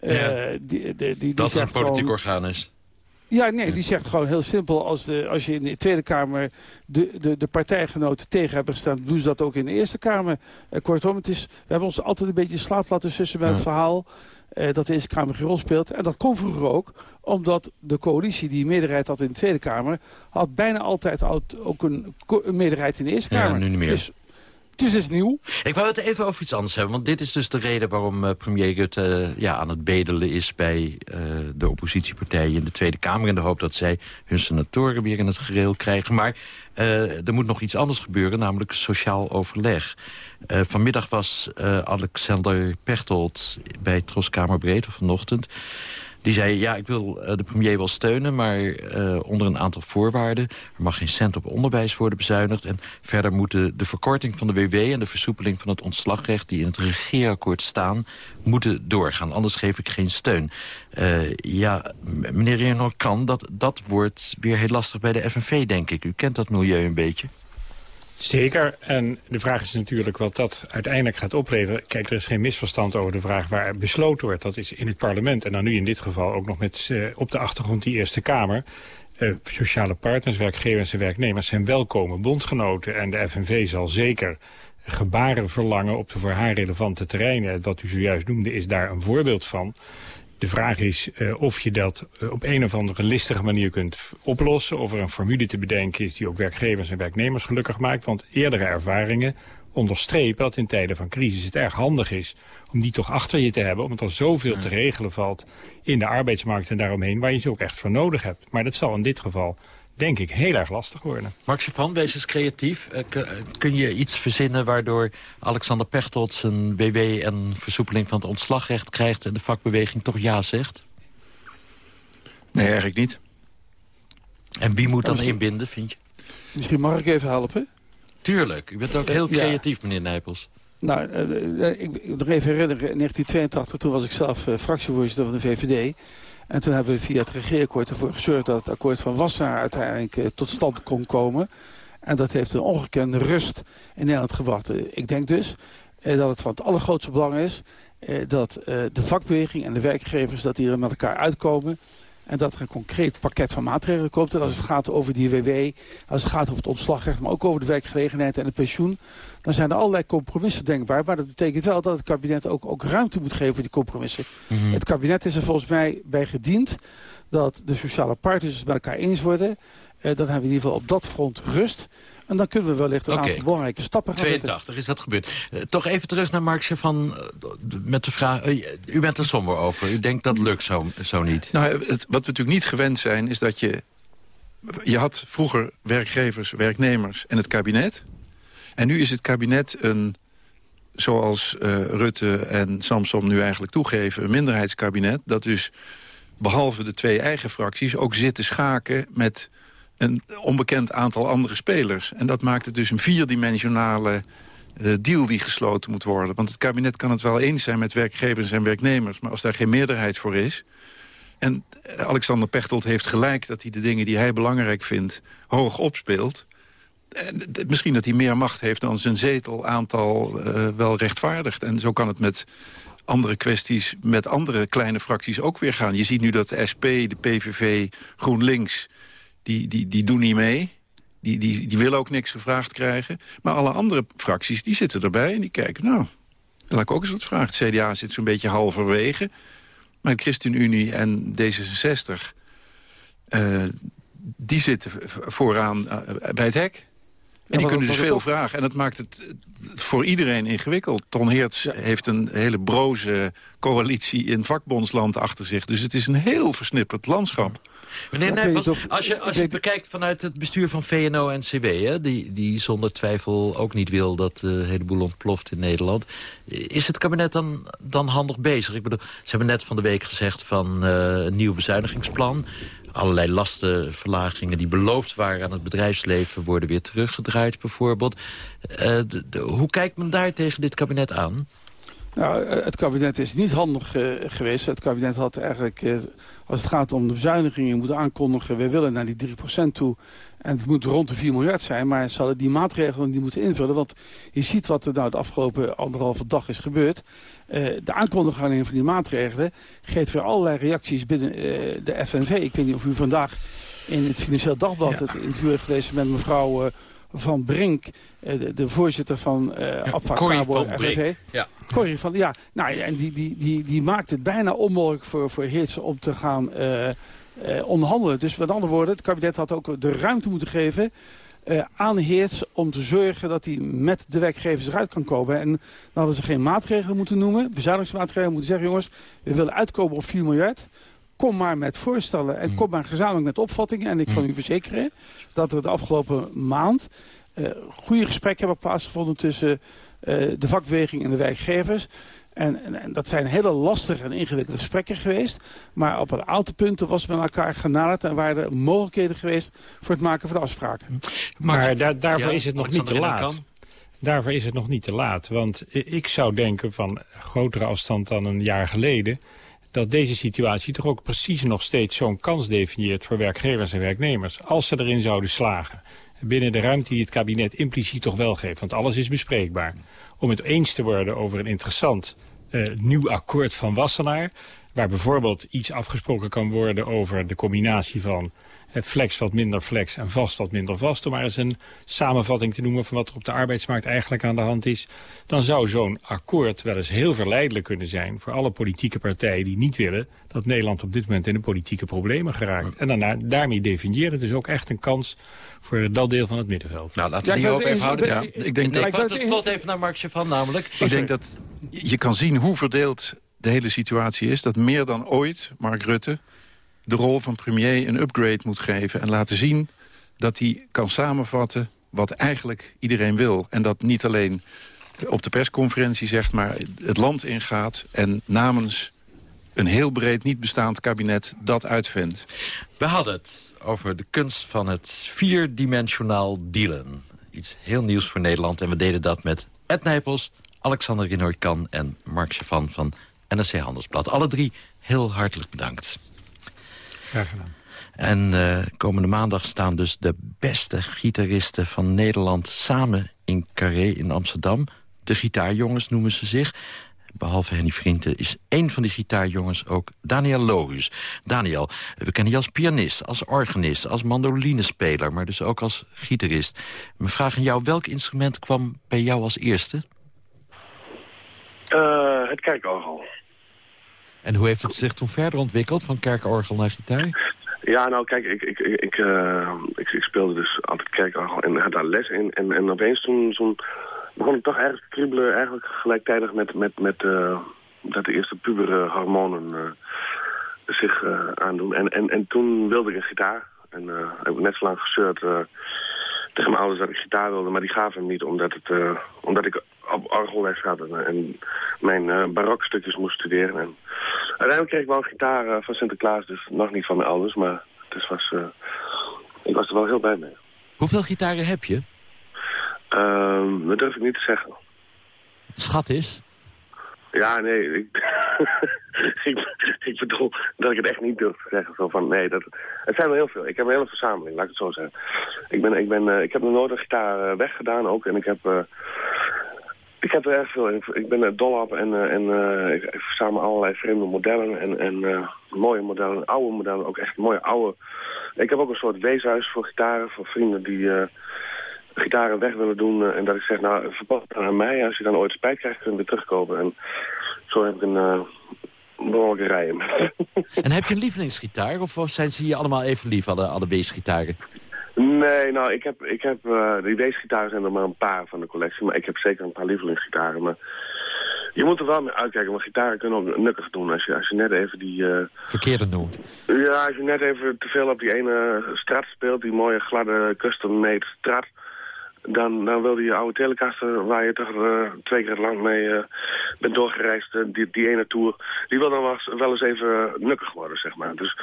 Ja. Uh, die, die, die, dat het een politiek orgaan is. Ja, nee, die zegt gewoon heel simpel... als, de, als je in de Tweede Kamer de, de, de partijgenoten tegen hebben gestaan... doen ze dat ook in de Eerste Kamer. Uh, kortom, het is, we hebben ons altijd een beetje slaap laten sussen met het verhaal... Uh, dat de Eerste Kamer geen rol speelt. En dat kon vroeger ook, omdat de coalitie die meerderheid had in de Tweede Kamer... had bijna altijd ook een, een meerderheid in de Eerste Kamer. Ja, nu niet meer. Dus het is nieuw. Ik wou het even over iets anders hebben. Want dit is dus de reden waarom uh, premier Rutte ja, aan het bedelen is... bij uh, de oppositiepartijen in de Tweede Kamer... in de hoop dat zij hun senatoren weer in het gereel krijgen. Maar er moet nog iets anders gebeuren, namelijk sociaal overleg. vanmiddag was Alexander Pechtold bij Troskamer of vanochtend... Die zei, ja, ik wil uh, de premier wel steunen... maar uh, onder een aantal voorwaarden. Er mag geen cent op onderwijs worden bezuinigd. En verder moeten de verkorting van de WW... en de versoepeling van het ontslagrecht... die in het regeerakkoord staan, moeten doorgaan. Anders geef ik geen steun. Uh, ja, meneer Renaud kan, dat, dat wordt weer heel lastig bij de FNV, denk ik. U kent dat milieu een beetje. Zeker. En de vraag is natuurlijk wat dat uiteindelijk gaat opleveren. Kijk, er is geen misverstand over de vraag waar besloten wordt. Dat is in het parlement. En dan nu in dit geval ook nog met uh, op de achtergrond die Eerste Kamer. Uh, sociale partners, werkgevers en werknemers zijn welkome bondgenoten. En de FNV zal zeker gebaren verlangen op de voor haar relevante terreinen. Wat u zojuist noemde is daar een voorbeeld van. De vraag is uh, of je dat uh, op een of andere listige manier kunt oplossen. Of er een formule te bedenken is die ook werkgevers en werknemers gelukkig maakt. Want eerdere ervaringen onderstrepen dat in tijden van crisis het erg handig is... om die toch achter je te hebben, omdat er zoveel te regelen valt... in de arbeidsmarkt en daaromheen, waar je ze ook echt voor nodig hebt. Maar dat zal in dit geval denk ik, heel erg lastig worden. Max van, wees eens creatief. Eh, kun je iets verzinnen waardoor Alexander Pechtold zijn WW en versoepeling van het ontslagrecht krijgt... en de vakbeweging toch ja zegt? Nee, eigenlijk niet. En wie moet dan inbinden, vind je? Misschien mag ik even helpen? Tuurlijk, u bent ook heel creatief, meneer Nijpels. Nou, uh, ik nog even herinneren, in 1982, toen was ik zelf uh, fractievoorzitter van de VVD... En toen hebben we via het regeerakkoord ervoor gezorgd... dat het akkoord van Wassenaar uiteindelijk uh, tot stand kon komen. En dat heeft een ongekende rust in Nederland gebracht. Uh, ik denk dus uh, dat het van het allergrootste belang is... dat de vakbeweging en de werkgevers dat die er met elkaar uitkomen... En dat er een concreet pakket van maatregelen komt. En als het gaat over die WW, als het gaat over het ontslagrecht... maar ook over de werkgelegenheid en het pensioen... dan zijn er allerlei compromissen denkbaar. Maar dat betekent wel dat het kabinet ook, ook ruimte moet geven voor die compromissen. Mhm. Het kabinet is er volgens mij bij gediend dat de sociale partners het met elkaar eens worden. Eh, dan hebben we in ieder geval op dat front rust. En dan kunnen we wellicht een aantal belangrijke stappen gaan 82 is dat gebeurd. Uh, toch even terug naar Marxje van, uh, met de vraag... Uh, u bent er somber over. U denkt dat lukt zo, zo niet. Nou, het, wat we natuurlijk niet gewend zijn, is dat je... Je had vroeger werkgevers, werknemers en het kabinet. En nu is het kabinet een zoals Rutte en Samsom nu eigenlijk toegeven... een minderheidskabinet dat dus behalve de twee eigen fracties... ook zit te schaken met een onbekend aantal andere spelers. En dat maakt het dus een vierdimensionale uh, deal die gesloten moet worden. Want het kabinet kan het wel eens zijn met werkgevers en werknemers... maar als daar geen meerderheid voor is... en Alexander Pechtold heeft gelijk dat hij de dingen die hij belangrijk vindt... hoog opspeelt... En misschien dat hij meer macht heeft dan zijn zetelaantal uh, wel rechtvaardigt. En zo kan het met andere kwesties met andere kleine fracties ook weer gaan. Je ziet nu dat de SP, de PVV, GroenLinks, die, die, die doen niet mee. Die, die, die willen ook niks gevraagd krijgen. Maar alle andere fracties, die zitten erbij en die kijken... nou, laat ik ook eens wat vragen. Het CDA zit zo'n beetje halverwege. Maar de ChristenUnie en D66... Uh, die zitten vooraan uh, bij het hek. En die kunnen dus veel vragen. En dat maakt het voor iedereen ingewikkeld. Ton Heerts heeft een hele broze coalitie in vakbondsland achter zich. Dus het is een heel versnipperd landschap. Meneer Nijpels, als je, als je het bekijkt vanuit het bestuur van VNO-NCW... Die, die zonder twijfel ook niet wil dat de hele boel ontploft in Nederland... is het kabinet dan, dan handig bezig? Ik bedoel, ze hebben net van de week gezegd van uh, een nieuw bezuinigingsplan allerlei lastenverlagingen die beloofd waren aan het bedrijfsleven... worden weer teruggedraaid bijvoorbeeld. Uh, hoe kijkt men daar tegen dit kabinet aan? Nou, eh, het kabinet is niet handig uh, geweest. Het kabinet had eigenlijk, uh, als het gaat om de bezuinigingen, moeten aankondigen... we willen naar die 3% toe en het moet rond de 4 miljard zijn. Maar ze hadden die maatregelen die moeten invullen. Want je ziet wat er nou de afgelopen anderhalve dag is gebeurd. Uh, de aankondiging van die maatregelen geeft weer allerlei reacties binnen de FNV. Ik weet niet of u vandaag in het Financieel Dagblad het interview heeft gelezen met mevrouw van Brink, eh, de, de voorzitter van uh, ja, Abfacabo FNV. Ja. Corrie van, ja, nou, en die, die, die, die maakt het bijna onmogelijk voor, voor Heerts om te gaan uh, uh, onderhandelen. Dus met andere woorden, het kabinet had ook de ruimte moeten geven... Uh, aan Heerts om te zorgen dat hij met de werkgevers eruit kan komen. En dan hadden ze geen maatregelen moeten noemen, bezuinigingsmaatregelen moeten zeggen... jongens, we willen uitkomen op 4 miljard kom maar met voorstellen en mm. kom maar gezamenlijk met opvattingen. En ik kan mm. u verzekeren dat er de afgelopen maand uh, goede gesprekken hebben plaatsgevonden tussen uh, de vakbeweging en de werkgevers. En, en, en, dat zijn hele lastige en ingewikkelde gesprekken geweest. Maar op een aantal punten was met elkaar genaderd... en waren er mogelijkheden geweest voor het maken van de afspraken. Maar, maar daarvoor is het nog niet te laat. Daarvoor is het nog niet te laat. Want ik zou denken van grotere afstand dan een jaar geleden dat deze situatie toch ook precies nog steeds zo'n kans definieert voor werkgevers en werknemers. Als ze erin zouden slagen. Binnen de ruimte die het kabinet impliciet toch wel geeft. Want alles is bespreekbaar. Om het eens te worden over een interessant uh, nieuw akkoord van Wassenaar. Waar bijvoorbeeld iets afgesproken kan worden over de combinatie van flex wat minder flex en vast wat minder vast... om maar eens een samenvatting te noemen van wat er op de arbeidsmarkt eigenlijk aan de hand is... dan zou zo'n akkoord wel eens heel verleidelijk kunnen zijn... voor alle politieke partijen die niet willen dat Nederland op dit moment in de politieke problemen geraakt. En daarna, daarmee definiëren dus ook echt een kans voor dat deel van het middenveld. Nou, laten we die ook even houden. Ja, ik denk dat... tot slot even naar Markje van namelijk. Ik denk dat je kan zien hoe verdeeld de hele situatie is. Dat meer dan ooit Mark Rutte de rol van premier een upgrade moet geven... en laten zien dat hij kan samenvatten wat eigenlijk iedereen wil. En dat niet alleen op de persconferentie zegt, maar het land ingaat... en namens een heel breed niet bestaand kabinet dat uitvindt. We hadden het over de kunst van het vierdimensionaal dealen. Iets heel nieuws voor Nederland. En we deden dat met Ed Nijpels, Alexander Rinoy-Kan en Mark Chavan van NSC Handelsblad. Alle drie heel hartelijk bedankt. Graag gedaan. En uh, komende maandag staan dus de beste gitaristen van Nederland... samen in Carré in Amsterdam. De gitaarjongens noemen ze zich. Behalve Henny Vrienden is één van die gitaarjongens ook Daniel Logus. Daniel, we kennen je als pianist, als organist, als mandolinespeler... maar dus ook als gitarist. We vragen jou, welk instrument kwam bij jou als eerste? Uh, het kerkorgel. En hoe heeft het zich toen verder ontwikkeld, van kerkorgel naar gitaar? Ja, nou kijk, ik, ik, ik, ik, ik, speelde dus altijd kerkorgel en had daar les in. En, en opeens toen, begon ik toch te kriebelen, eigenlijk gelijktijdig met, met, met uh, dat de eerste pubere hormonen uh, zich aandoen. En, en, en toen wilde ik een gitaar. En heb ik net zo lang gezeurd tegen mijn ouders dat ik gitaar wilde, maar die gaven hem niet omdat, het, omdat ik op orgelles had en, en mijn uh, barokstukjes moest studeren. En uiteindelijk kreeg ik wel een gitaar uh, van Sinterklaas, dus nog niet van mijn ouders, maar het was, ik was er wel heel blij mee. Hoeveel gitaren heb je? Ehm, dat durf ik niet te zeggen. Schat is? Ja, nee, ik, <laughs> ik, ik, bedoel dat ik het echt niet durf te zeggen. Zo van, nee, dat, het zijn er heel veel. Ik heb een hele verzameling, laat ik het zo zeggen. Ik, ben, ik, ben, ik heb nog nooit een gitaar weggedaan ook. En ik heb, ik heb er erg veel in. Ik ben dol op en, en ik, ik, verzamel allerlei vreemde modellen. En, en mooie modellen, oude modellen, ook echt mooie oude... Ik heb ook een soort weeshuis voor gitaren, voor vrienden die gitaren weg willen doen. en dat ik zeg, nou, verpas het aan mij. Als je dan ooit spijt krijgt, kun je weer terugkomen. En zo heb ik een uh, behoorlijke rij. en heb je een lievelingsgitaar? Of zijn ze je allemaal even lief, alle, alle weesgitaren? Nee, nou, ik heb, ik heb uh, die weesgitaren zijn er maar een paar van de collectie. Maar ik heb zeker een paar lievelingsgitaren. Maar je moet er wel mee uitkijken, want gitaren kunnen ook nukkig doen. Als je, als je net even die... Uh... Verkeerde noemt. Ja, als je net even te veel op die ene strat speelt, die mooie gladde custom-made strat dan, dan wil je oude telecaster, waar je toch uh, twee keer lang mee uh, bent doorgereisd, uh, die, die ene tour, die wil dan wel, wel eens even nukkig worden, zeg maar. Dus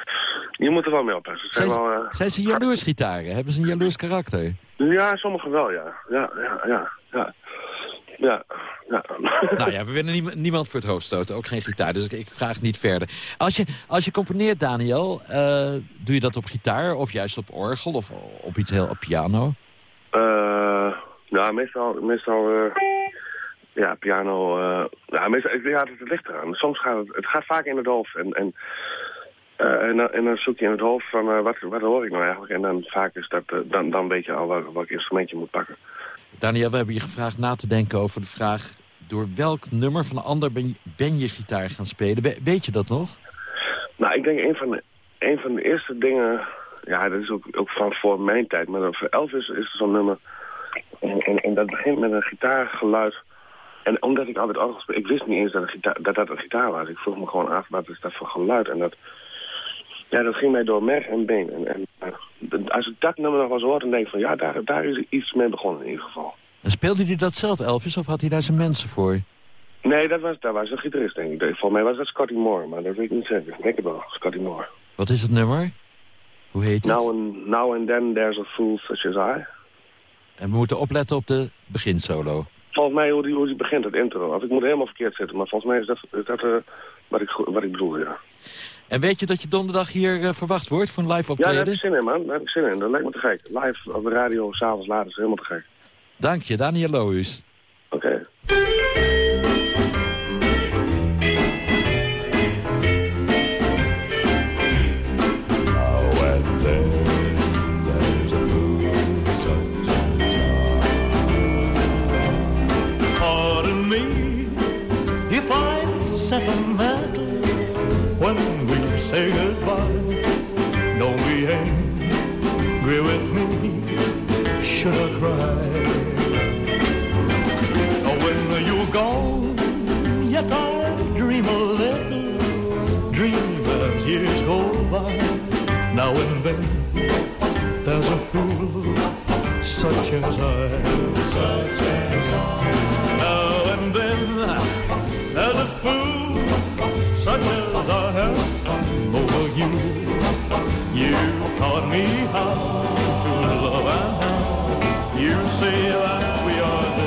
je moet er wel mee oppassen. Zijn, zijn, wel, zijn ze jaloers gitaren? Hebben ze een jaloers karakter? Ja, sommigen wel, ja. Ja, ja, ja. ja. Ja, ja. <laughs> Nou ja, we willen niemand voor het hoofd stoten. Ook geen gitaar, dus ik, ik vraag niet verder. Als je, als je componeert, Daniel, doe je dat op gitaar of juist op orgel of op iets heel op piano? Nou, meestal, meestal uh, ja, piano, uh, ja, meestal, ja, het, ligt eraan. Soms gaat het, het gaat vaak in het hoofd en, en, en, dan, en dan zoek je in het hoofd van wat, wat hoor ik nou eigenlijk. En dan vaak is dat, dan, dan weet je al welk, welk instrument je moet pakken. Daniel, we hebben je gevraagd na te denken over de vraag... door welk nummer van een ander ben je, ben je gitaar gaan spelen? weet je dat nog? Nou, ik denk een van de, een van de eerste dingen ja, dat is ook, ook van voor mijn tijd. Maar voor Elvis is het zo'n nummer. En, en, en, dat begint met een gitaargeluid. En omdat ik altijd speel, ik wist niet eens dat, een gitaar, dat dat een gitaar was. Ik vroeg me gewoon af, wat is dat voor geluid? En dat, ja, dat ging mij door merg en been. En, en eh, als ik dat nummer nog was hoor, dan denk ik van, ja, daar, daar is iets mee begonnen in ieder geval. En speelde hij dat zelf, Elvis, of had hij daar zijn mensen voor? Nee, dat was, dat was een gitarist, denk ik. Volgens mij was dat Scotty Moore, maar dat weet ik niet zeker. Ik denk het wel, Scotty Moore. Wat is het nummer? Hoe heet het? Now and, now and then there's a fool such as I. En we moeten opletten op de beginsolo. Volgens mij hoe die, hoe die begint, het intro. Of ik moet helemaal verkeerd zetten, maar volgens mij is dat, is dat uh, wat, ik, wat ik bedoel, ja. En weet je dat je donderdag hier uh, verwacht wordt voor een live optreden? Ja, daar heb ik zin in, man. Daar heb ik zin in. Dat lijkt me te gek. Live op de radio, s'avonds laat is helemaal te gek. Dank je, Daniel Lohuis. Oké. Say goodbye. Don't be angry with me, should I cry? When you're gone, yet I dream a little dream as years go by. Now and then, there's a fool such as I. Such as I. Now and then, there's a fool you. You taught me how to love and now you say that we are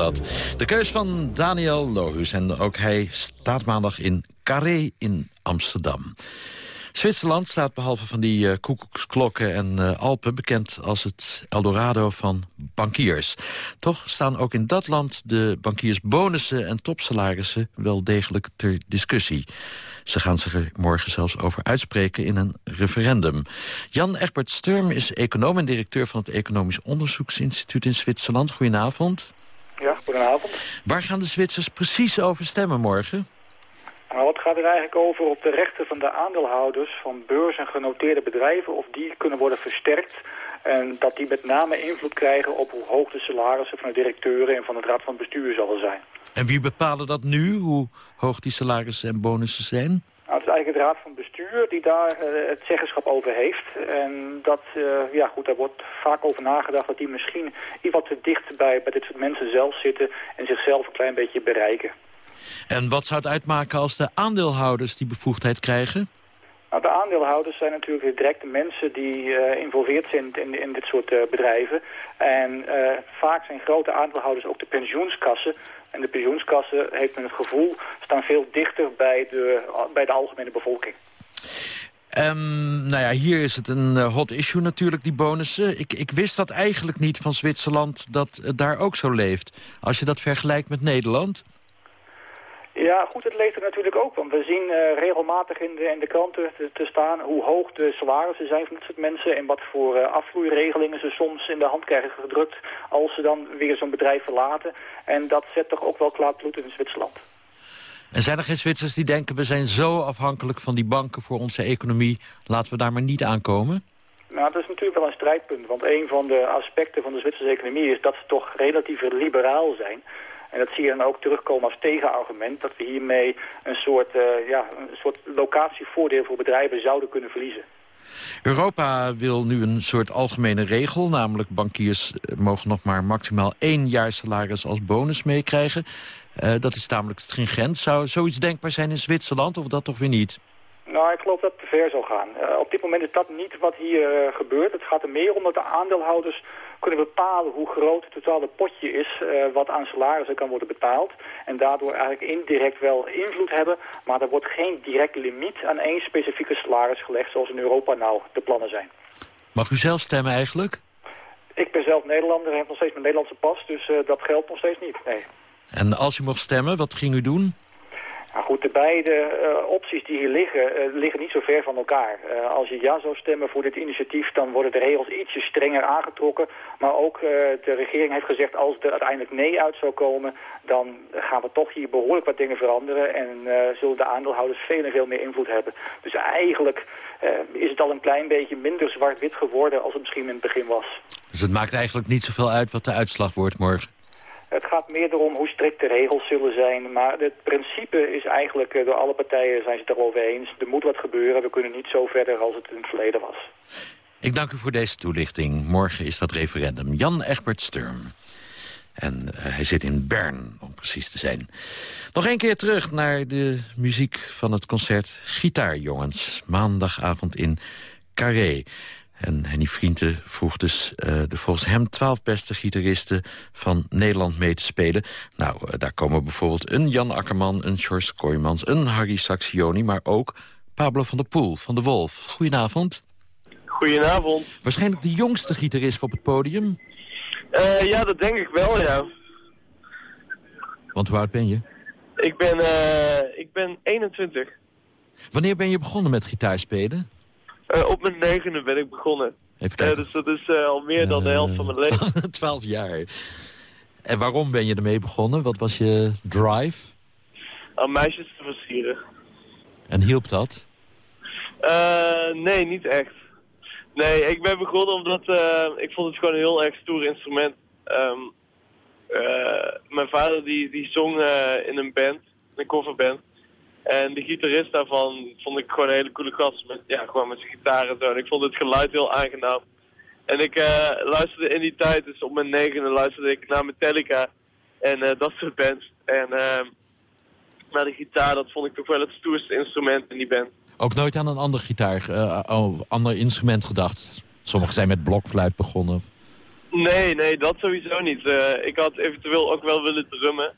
dat. De keus van Daniel Logus. En ook hij staat maandag in Carré in Amsterdam. Zwitserland staat behalve van die uh, koekoeksklokken en uh, Alpen... bekend als het Eldorado van bankiers. Toch staan ook in dat land de bankiersbonussen en topsalarissen... wel degelijk ter discussie. Ze gaan zich er morgen zelfs over uitspreken in een referendum. Jan Egbert Sturm is econoom en directeur van het Economisch Onderzoeksinstituut in Zwitserland. Goedenavond. Ja, goedenavond. Waar gaan de Zwitsers precies over stemmen morgen? Nou, het gaat er eigenlijk over op de rechten van de aandeelhouders van beurs- en genoteerde bedrijven... of die kunnen worden versterkt en dat die met name invloed krijgen op hoe hoog de salarissen van de directeuren... en van het raad van bestuur zullen zijn. En wie bepalen dat nu, hoe hoog die salarissen en bonussen zijn? Nou, het is eigenlijk het raad van bestuur die daar uh, het zeggenschap over heeft. En dat, uh, ja goed, daar wordt vaak over nagedacht dat die misschien iets wat te dicht bij, bij dit soort mensen zelf zitten... en zichzelf een klein beetje bereiken. En wat zou het uitmaken als de aandeelhouders die bevoegdheid krijgen? Nou, de aandeelhouders zijn natuurlijk de directe mensen die uh, involveerd zijn in, in dit soort uh, bedrijven. En uh, vaak zijn grote aandeelhouders ook de pensioenskassen. En de pensioenskassen, heeft men het gevoel, staan veel dichter bij de, bij de algemene bevolking. Um, nou ja, hier is het een hot issue natuurlijk, die bonussen. Ik, ik wist dat eigenlijk niet van Zwitserland dat het daar ook zo leeft. Als je dat vergelijkt met Nederland... Ja, goed, het leeft er natuurlijk ook. Want we zien uh, regelmatig in de, in de kranten te, te, staan hoe hoog de salarissen zijn van dit soort mensen... en wat voor uh, afvloeiregelingen ze soms in de hand krijgen gedrukt... als ze dan weer zo'n bedrijf verlaten. En dat zet toch ook wel klaar bloed in Zwitserland. En zijn er geen Zwitsers die denken... we zijn zo afhankelijk van die banken voor onze economie... laten we daar maar niet aankomen? Nou, dat is natuurlijk wel een strijdpunt. Want een van de aspecten van de Zwitserse economie... is dat ze toch relatief liberaal zijn... En dat zie je dan ook terugkomen als tegenargument... dat we hiermee een soort, uh, ja, een soort locatievoordeel voor bedrijven zouden kunnen verliezen. Europa wil nu een soort algemene regel, namelijk bankiers mogen nog maar maximaal één jaar salaris als bonus meekrijgen. Uh, dat is tamelijk stringent. Zou zoiets denkbaar zijn in Zwitserland of dat toch weer niet? Nou, ik geloof dat het te ver zal gaan. Uh, op dit moment is dat niet wat hier uh, gebeurt. Het gaat er meer om dat de aandeelhouders kunnen bepalen hoe groot het totale potje is... Uh, wat aan salarissen kan worden betaald. En daardoor eigenlijk indirect wel invloed hebben. Maar er wordt geen direct limiet aan één specifieke salaris gelegd... zoals in Europa nou de plannen zijn. Mag u zelf stemmen eigenlijk? Ik ben zelf Nederlander en heb nog steeds mijn Nederlandse pas. Dus dat geldt nog steeds niet, nee. En als u mocht stemmen, wat ging u doen? Nou goed, de beide uh, opties die hier liggen, uh, liggen niet zo ver van elkaar. Uh, als je ja zou stemmen voor dit initiatief, dan worden de regels ietsje strenger aangetrokken. Maar ook de regering heeft gezegd, als er uiteindelijk nee uit zou komen, dan gaan we toch hier behoorlijk wat dingen veranderen. En zullen de aandeelhouders veel en veel meer invloed hebben. Dus eigenlijk is het al een klein beetje minder zwart-wit geworden als het misschien in het begin was. Dus het maakt eigenlijk niet zoveel uit wat de uitslag wordt morgen? Het gaat meer erom hoe strikt de regels zullen zijn. Maar het principe is eigenlijk, door alle partijen zijn ze het erover eens. Er moet wat gebeuren, we kunnen niet zo verder als het in het verleden was. Ik dank u voor deze toelichting. Morgen is dat referendum. Jan Egbert Sturm. En uh, hij zit in Bern, om precies te zijn. Nog een keer terug naar de muziek van het concert Gitaarjongens. Maandagavond in Carré. En Henny Vrienden vroeg dus uh, de volgens hem twaalf beste gitaristen van Nederland mee te spelen. Nou, uh, daar komen bijvoorbeeld een Jan Akkerman, een George Kooijmans, een Harry Saxioni... maar ook Pablo van der Poel van de Wolf. Goedenavond. Goedenavond. Waarschijnlijk de jongste gitarist op het podium? Uh, ja, dat denk ik wel, ja. Want hoe oud ben je? Ik ben, ik ben 21. Wanneer ben je begonnen met gitaarspelen? Uh, op mijn negende ben ik begonnen. Even kijken. Uh, dus dat is uh, al meer dan de helft van mijn leven. <laughs> Twaalf jaar. En waarom ben je ermee begonnen? Wat was je drive? Om meisjes te versieren. En hielp dat? nee, niet echt. Nee, ik ben begonnen omdat ik vond het gewoon een heel erg stoer instrument. Um, mijn vader die, die zong in een band, een coverband. En de gitarist daarvan vond ik gewoon een hele coole gast. Met, ja, gewoon met zijn gitaar en zo. En ik vond het geluid heel aangenaam. En ik uh, luisterde in die tijd, dus op mijn negende luisterde ik naar Metallica. En uh, dat soort bands. En uh, naar de gitaar, dat vond ik toch wel het stoerste instrument in die band. Ook nooit aan een ander gitaar, uh, oh, ander instrument gedacht? Sommigen zijn met blokfluit begonnen. Nee, nee, dat sowieso niet. Ik had eventueel ook wel willen drummen.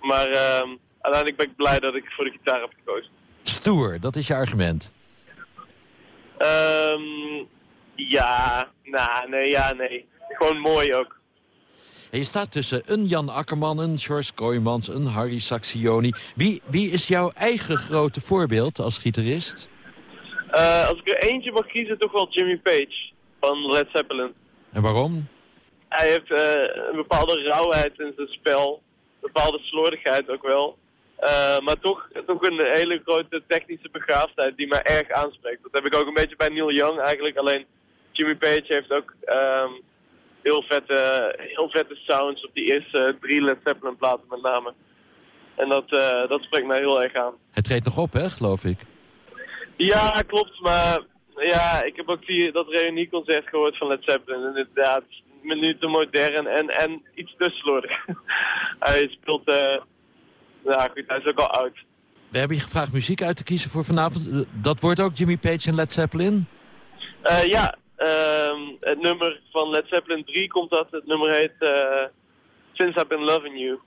Maar uh, uiteindelijk ben ik blij dat ik voor de gitaar heb gekozen. Stoer, dat is je argument. Um, ja, nou, nee, ja, nee. Gewoon mooi ook. En je staat tussen een Jan Akkerman, een George Kooijmans, een Harry Saxioni. Wie, wie is jouw eigen grote voorbeeld als gitarist? Uh, als ik er eentje mag kiezen, toch wel Jimmy Page van Led Zeppelin. En waarom? Hij heeft uh, een bepaalde rauwheid in zijn spel. Een bepaalde slordigheid ook wel. Uh, maar toch, toch een hele grote technische begaafdheid die mij erg aanspreekt. Dat heb ik ook een beetje bij Neil Young eigenlijk. Alleen Jimmy Page heeft ook um, heel, vette, heel vette sounds op die eerste drie Led Zeppelin platen met name. En dat, uh, dat spreekt mij heel erg aan. Het treedt nog op, hè, geloof ik? Ja, klopt. Maar ja, ik heb ook die, dat reunieconcert gehoord van Led Zeppelin. En inderdaad, minuten modern en, en iets tussendoor. <laughs> hij speelt... Uh, nou goed, hij is ook al oud. We hebben je gevraagd muziek uit te kiezen voor vanavond. Dat wordt ook Jimmy Page en Led Zeppelin? Uh, ja, uh, het nummer van Led Zeppelin 3 komt dat. Het nummer heet uh, Since I've Been Loving You.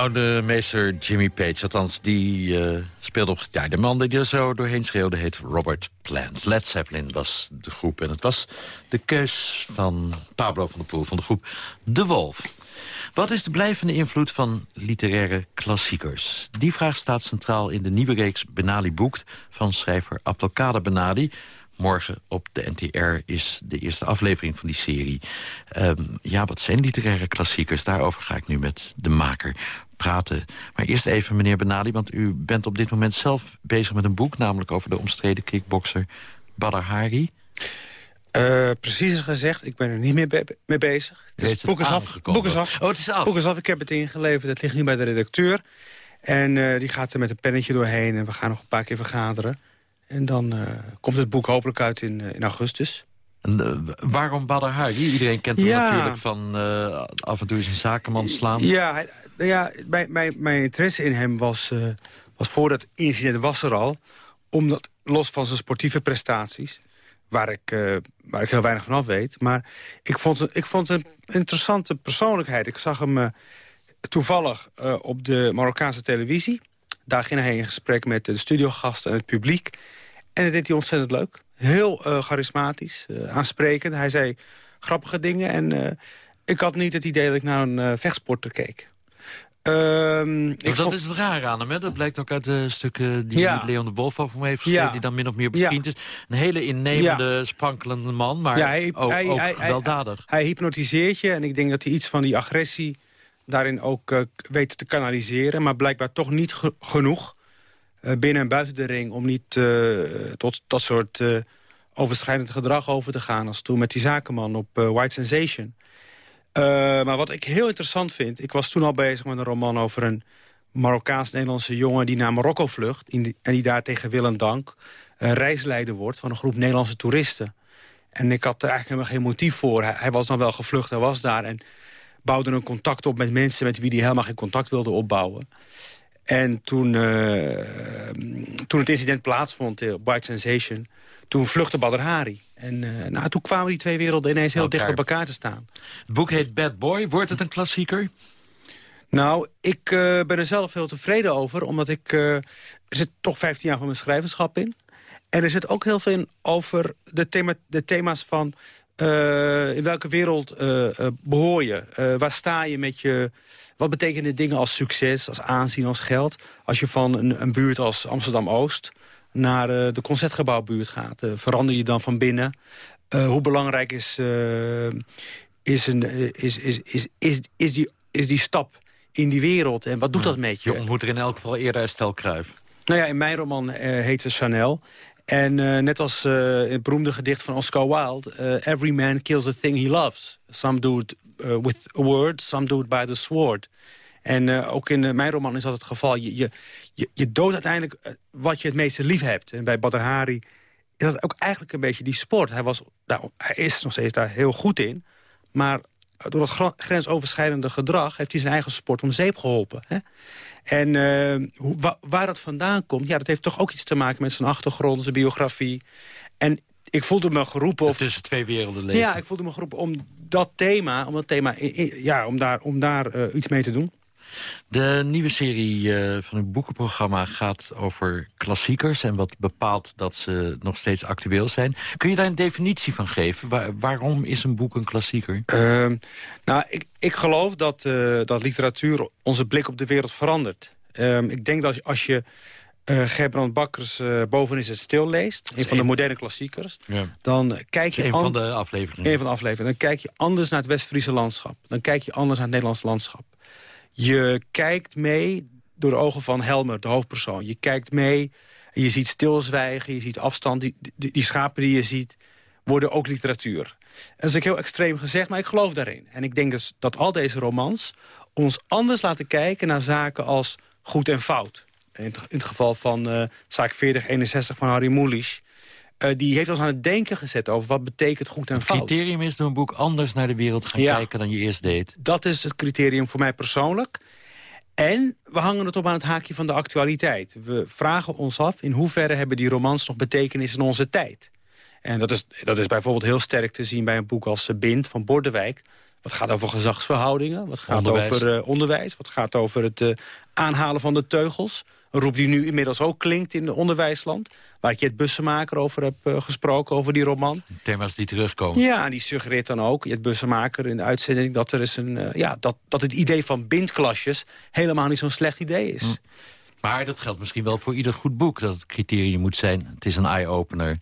Nou, de meester Jimmy Page, althans, die uh, speelde op ja, De man die er zo doorheen schreeuwde heet Robert Plant. Led Zeppelin was de groep. En het was de keus van Pablo van der Poel van de groep De Wolf. Wat is de blijvende invloed van literaire klassiekers? Die vraag staat centraal in de nieuwe reeks Benali Boekt... van schrijver Abdelkader Benali. Morgen op de NTR is de eerste aflevering van die serie. Ehm, ja, wat zijn literaire klassiekers? Daarover ga ik nu met de maker praten. Maar eerst even, meneer Benali, want u bent op dit moment zelf bezig met een boek... namelijk over de omstreden kickbokser Badr Hari... Uh, precies gezegd, ik ben er niet meer mee bezig. Dus het boek is af. boek is af. Oh, het is af. boek is af. Ik heb het ingeleverd. Het ligt nu bij de redacteur. En uh, die gaat er met een pennetje doorheen. En we gaan nog een paar keer vergaderen. En dan uh, komt het boek hopelijk uit in, in augustus. En, waarom Badr Hari? Iedereen kent hem ja. natuurlijk van af en toe een zakenman slaan. Ja, hij, ja mijn, mijn, mijn interesse in hem was, was voor dat incident was er al. Omdat, los van zijn sportieve prestaties waar ik, uh, waar ik heel weinig van af weet. Maar ik vond, ik vond een interessante persoonlijkheid. Ik zag hem uh, toevallig uh, op de Marokkaanse televisie. Daar ging hij in gesprek met de studiogasten en het publiek. En dat deed hij ontzettend leuk. Heel charismatisch, aansprekend. Hij zei grappige dingen. En ik had niet het idee dat ik naar een vechtsporter keek. Um, dat vond... is het raar aan hem, hè? Dat blijkt ook uit de stukken die Leon de Wolf over hem heeft geschreven... Ja. die dan min of meer bevriend is. Een hele innemende, sprankelende man, maar hij, ook, hij, ook hij, gewelddadig. Hij, hypnotiseert je en ik denk dat hij iets van die agressie... daarin ook uh, weet te kanaliseren, maar blijkbaar toch niet genoeg... Uh, binnen en buiten de ring om niet uh, tot dat soort overschrijdend gedrag over te gaan... als toen met die zakenman op White Sensation... Uh, maar wat ik heel interessant vind... ik was toen al bezig met een roman over een Marokkaans-Nederlandse jongen... die naar Marokko vlucht en die daar tegen wil en dank... Uh, reisleider wordt van een groep Nederlandse toeristen. En ik had er eigenlijk helemaal geen motief voor. Hij, was dan wel gevlucht, hij was daar... en bouwde een contact op met mensen met wie hij helemaal geen contact wilde opbouwen. En toen, uh, toen het incident plaatsvond White Sensation... toen vluchtte Badr Hari. En uh, nou, toen kwamen die twee werelden ineens heel dicht op elkaar te staan. Het boek heet Bad Boy. Wordt het een klassieker? Nou, ik uh, ben er zelf heel tevreden over. Omdat ik... Uh, er zit toch 15 jaar van mijn schrijverschap in. En er zit ook heel veel in over de, thema, de thema's van... in welke wereld behoor je? waar sta je met je... Wat betekenen dingen als succes, als aanzien, als geld... als je van een, een buurt als Amsterdam-Oost naar uh, de Concertgebouwbuurt gaat. Uh, verander je dan van binnen? Uh, hoe belangrijk is, is, een, is, is, is, is, is, die, is die stap in die wereld? En wat doet dat met je? Je ontmoet er in elk geval eerder Stel Kruif. Nou ja, in mijn roman heet ze Chanel. En net als het beroemde gedicht van Oscar Wilde... every man kills the thing he loves. Some do it with a word, some do it by the sword. En uh, ook in uh, mijn roman is dat het geval. Je, je, je, je doodt uiteindelijk uh, wat je het meeste lief hebt. En bij Badr Hari is dat ook eigenlijk een beetje die sport. Hij, was, nou, hij is nog steeds daar heel goed in. Maar door dat grensoverschrijdende gedrag... heeft hij zijn eigen sport om zeep geholpen. Hè? En hoe, wa, waar dat vandaan komt... ja, dat heeft toch ook iets te maken met zijn achtergrond, zijn biografie. En ik voelde me geroepen... Of, tussen twee werelden leven. Ja, ik voelde me geroepen om dat thema... om, dat thema, ja, om daar, om daar iets mee te doen. De nieuwe serie uh, van uw boekenprogramma gaat over klassiekers... en wat bepaalt dat ze nog steeds actueel zijn. Kun je daar een definitie van geven? waarom is een boek een klassieker? Uh, nou, ik, ik geloof dat, uh, dat literatuur onze blik op de wereld verandert. Ehm, ik denk dat als je uh, Gerbrand Bakkers uh, Boven is het stil leest... een van de moderne klassiekers... Ja. dan kijk je... Een van de afleveringen. Een van de afleveringen. Dan kijk je anders naar het West-Friese landschap. Dan kijk je anders naar het Nederlands landschap. Je kijkt mee door de ogen van Helmer, de hoofdpersoon. Je kijkt mee je ziet stilzwijgen, je ziet afstand. Die, die, schapen die je ziet, worden ook literatuur. Dat is ik heel extreem gezegd, maar ik geloof daarin. En ik denk dus dat al deze romans ons anders laten kijken naar zaken als goed en fout. In het, in het geval van uh, zaak 4061 van Harry Mulisch uh, die heeft ons aan het denken gezet over wat betekent goed en fout. Het criterium is door een boek anders naar de wereld gaan kijken dan je eerst deed. Dat is het criterium voor mij persoonlijk. En we hangen het op aan het haakje van de actualiteit. We vragen ons af in hoeverre hebben die romans nog betekenis in onze tijd. En dat is, dat is bijvoorbeeld heel sterk te zien bij een boek als Bind van Bordewijk. Wat gaat over gezagsverhoudingen, wat gaat over uh, onderwijs... wat gaat over het uh, aanhalen van de teugels. Een roep die nu inmiddels ook klinkt in de onderwijsland. Waar ik Jet Bussemaker over heb uh, gesproken, over die roman. Thema's die terugkomen. Ja, en die suggereert dan ook, Jet Bussemaker in de uitzending... dat, er is een, uh, ja, dat, dat het idee van bindklasjes helemaal niet zo'n slecht idee is. Hm. Maar dat geldt misschien wel voor ieder goed boek. Dat het criterium moet zijn, het is een eye-opener.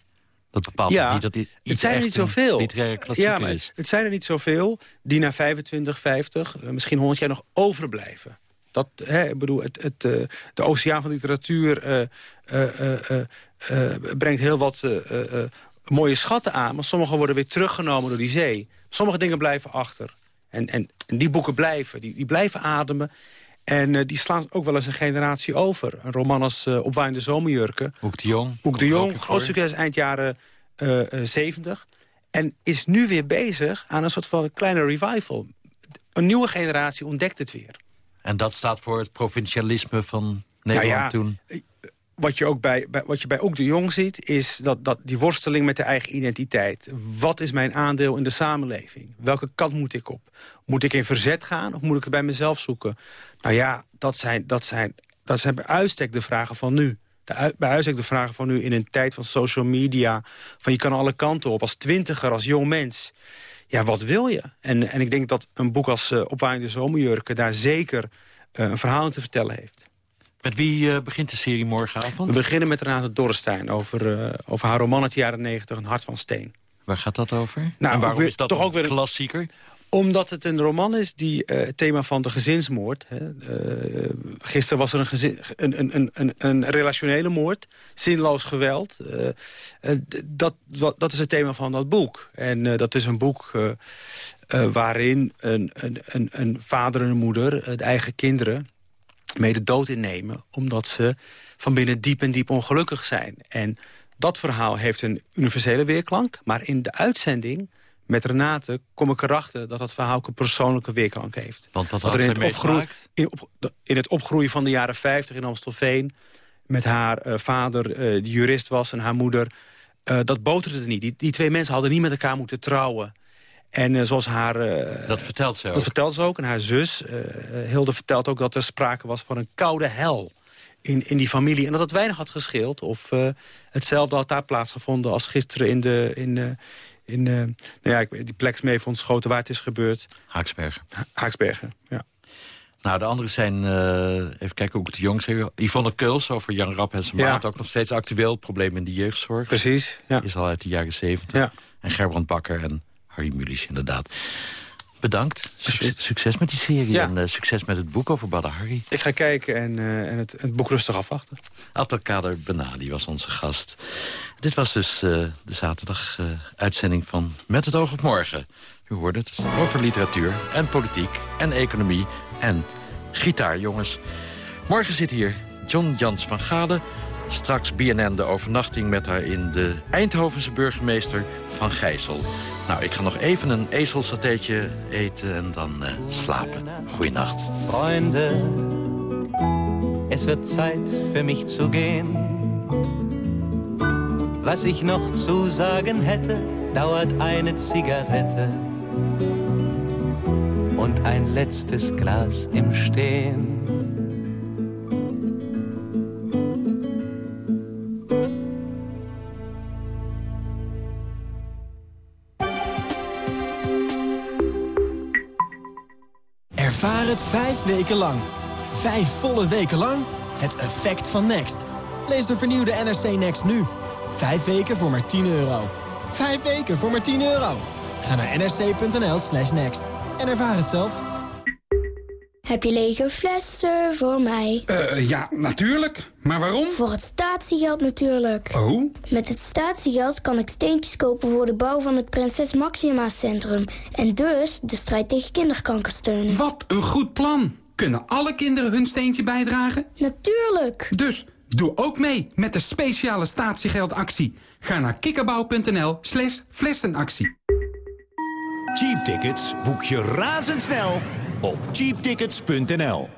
Dat bepaalt ja, niet dat dit iets het zijn er niet zoveel. ja, maar is. Het zijn er niet zoveel die na 25, 50, uh, misschien 100 jaar nog overblijven. Dat, hè, ik bedoel, het, het, uh, de oceaan van literatuur uh, brengt heel wat mooie schatten aan... maar sommige worden weer teruggenomen door die zee. Sommige dingen blijven achter. En, en, en die boeken blijven, die, die blijven ademen... En uh, die slaan ook wel eens een generatie over. Een roman als uh, Opwaaiende Zomerjurken. Oek de Jong. Oek de Jong, groot succes eind jaren uh, 70. En is nu weer bezig aan een soort van kleine revival. Een nieuwe generatie ontdekt het weer. En dat staat voor het provincialisme van Nederland nou ja, toen? Wat je, ook bij, bij, wat je bij Ook de Jong ziet, is dat, dat die worsteling met de eigen identiteit. Wat is mijn aandeel in de samenleving? Welke kant moet ik op? Moet ik in verzet gaan of moet ik het bij mezelf zoeken? Nou ja, dat zijn, dat zijn, dat zijn bij uitstek de vragen van nu. De, bij uitstek de vragen van nu in een tijd van social media. Van je kan alle kanten op, als twintiger, als jong mens. Ja, wat wil je? En, en ik denk dat een boek als uh, Opwaaiende Zomerjurken... daar zeker uh, een verhaal te vertellen heeft. Met wie uh, begint de serie morgenavond? We beginnen met Renate Dorrestein over, over haar roman uit de jaren negentig, Een hart van steen. Waar gaat dat over? Nou, en waarom weer, is dat toch ook weer een klassieker? Omdat het een roman is die uh, het thema van de gezinsmoord... Hè, uh, gisteren was er een, gezin, een, een, een, een relationele moord, zinloos geweld. Uh, dat, dat is het thema van dat boek. En dat is een boek waarin een, een, een, een vader en een moeder... de eigen kinderen mee de dood innemen... omdat ze van binnen diep en diep ongelukkig zijn. En dat verhaal heeft een universele weerklank... maar in de uitzending met Renate kom ik erachter dat dat verhaal ook een persoonlijke weerklank heeft. Want wat dat had er in het, opgroeien, meegemaakt? in, op, in het opgroeien van de jaren 50 in Amstelveen... met haar uh, vader, uh, die jurist was, en haar moeder... Uh, dat boterde niet. Die, die twee mensen hadden niet met elkaar moeten trouwen. En zoals haar... dat vertelt ze ook. Dat vertelt ze ook. En haar zus, Hilde, vertelt ook dat er sprake was van een koude hel... In, in die familie. En dat het weinig had gescheeld. Of hetzelfde had daar plaatsgevonden als gisteren in de... In, in uh, nou ja, die plek mee van Schoten waar het is gebeurd. Haaksbergen. Ha Haaksbergen, ja. Nou, de anderen zijn, uh, even kijken ik de jong zeg. Yvonne Keuls over Jan Rap en zijn Ja. maat. Ook nog steeds actueel. Probleem in de jeugdzorg. Precies, ja. Is al uit de jaren zeventig. Ja. En Gerbrand Bakker en Harry Mulisch inderdaad. Bedankt. Succes, succes met die serie. Ja. En uh, succes met het boek over Badr Harry. Ik ga kijken en, uh, en het, het, boek rustig afwachten. Abdelkader Benali was onze gast. Dit was dus uh, de zaterdag uitzending van Met het oog op morgen. U hoorde het over literatuur en politiek en economie en gitaar, jongens. Morgen zit hier John Jans van Gade. Straks BNN de overnachting met daarin de Eindhovense burgemeester Van Gijssel. Nou, ik ga nog even een ezelsateetje eten en dan uh, slapen. Goeienacht. Freunde, es wird Zeit für mich zu gehen. Was ich noch zu sagen hätte, dauert eine Zigarette und ein letztes Glas im Stehen. Vijf weken lang. Vijf volle weken lang. Het effect van Next. Lees de vernieuwde NRC Next nu. Vijf weken voor maar 10 euro. Vijf weken voor maar 10 euro. Ga naar nrc.nl slash next. En ervaar het zelf. Heb je lege flessen voor mij? Uh, ja, natuurlijk. Maar waarom? Voor het statiegeld natuurlijk. Oh? Met het statiegeld kan ik steentjes kopen voor de bouw van het Prinses Maxima Centrum. En dus de strijd tegen kinderkanker steunen. Wat een goed plan. Kunnen alle kinderen hun steentje bijdragen? Natuurlijk. Dus doe ook mee met de speciale statiegeldactie. Ga naar kikkerbouw.nl slash flessenactie. Cheap tickets boek je razendsnel op cheaptickets.nl.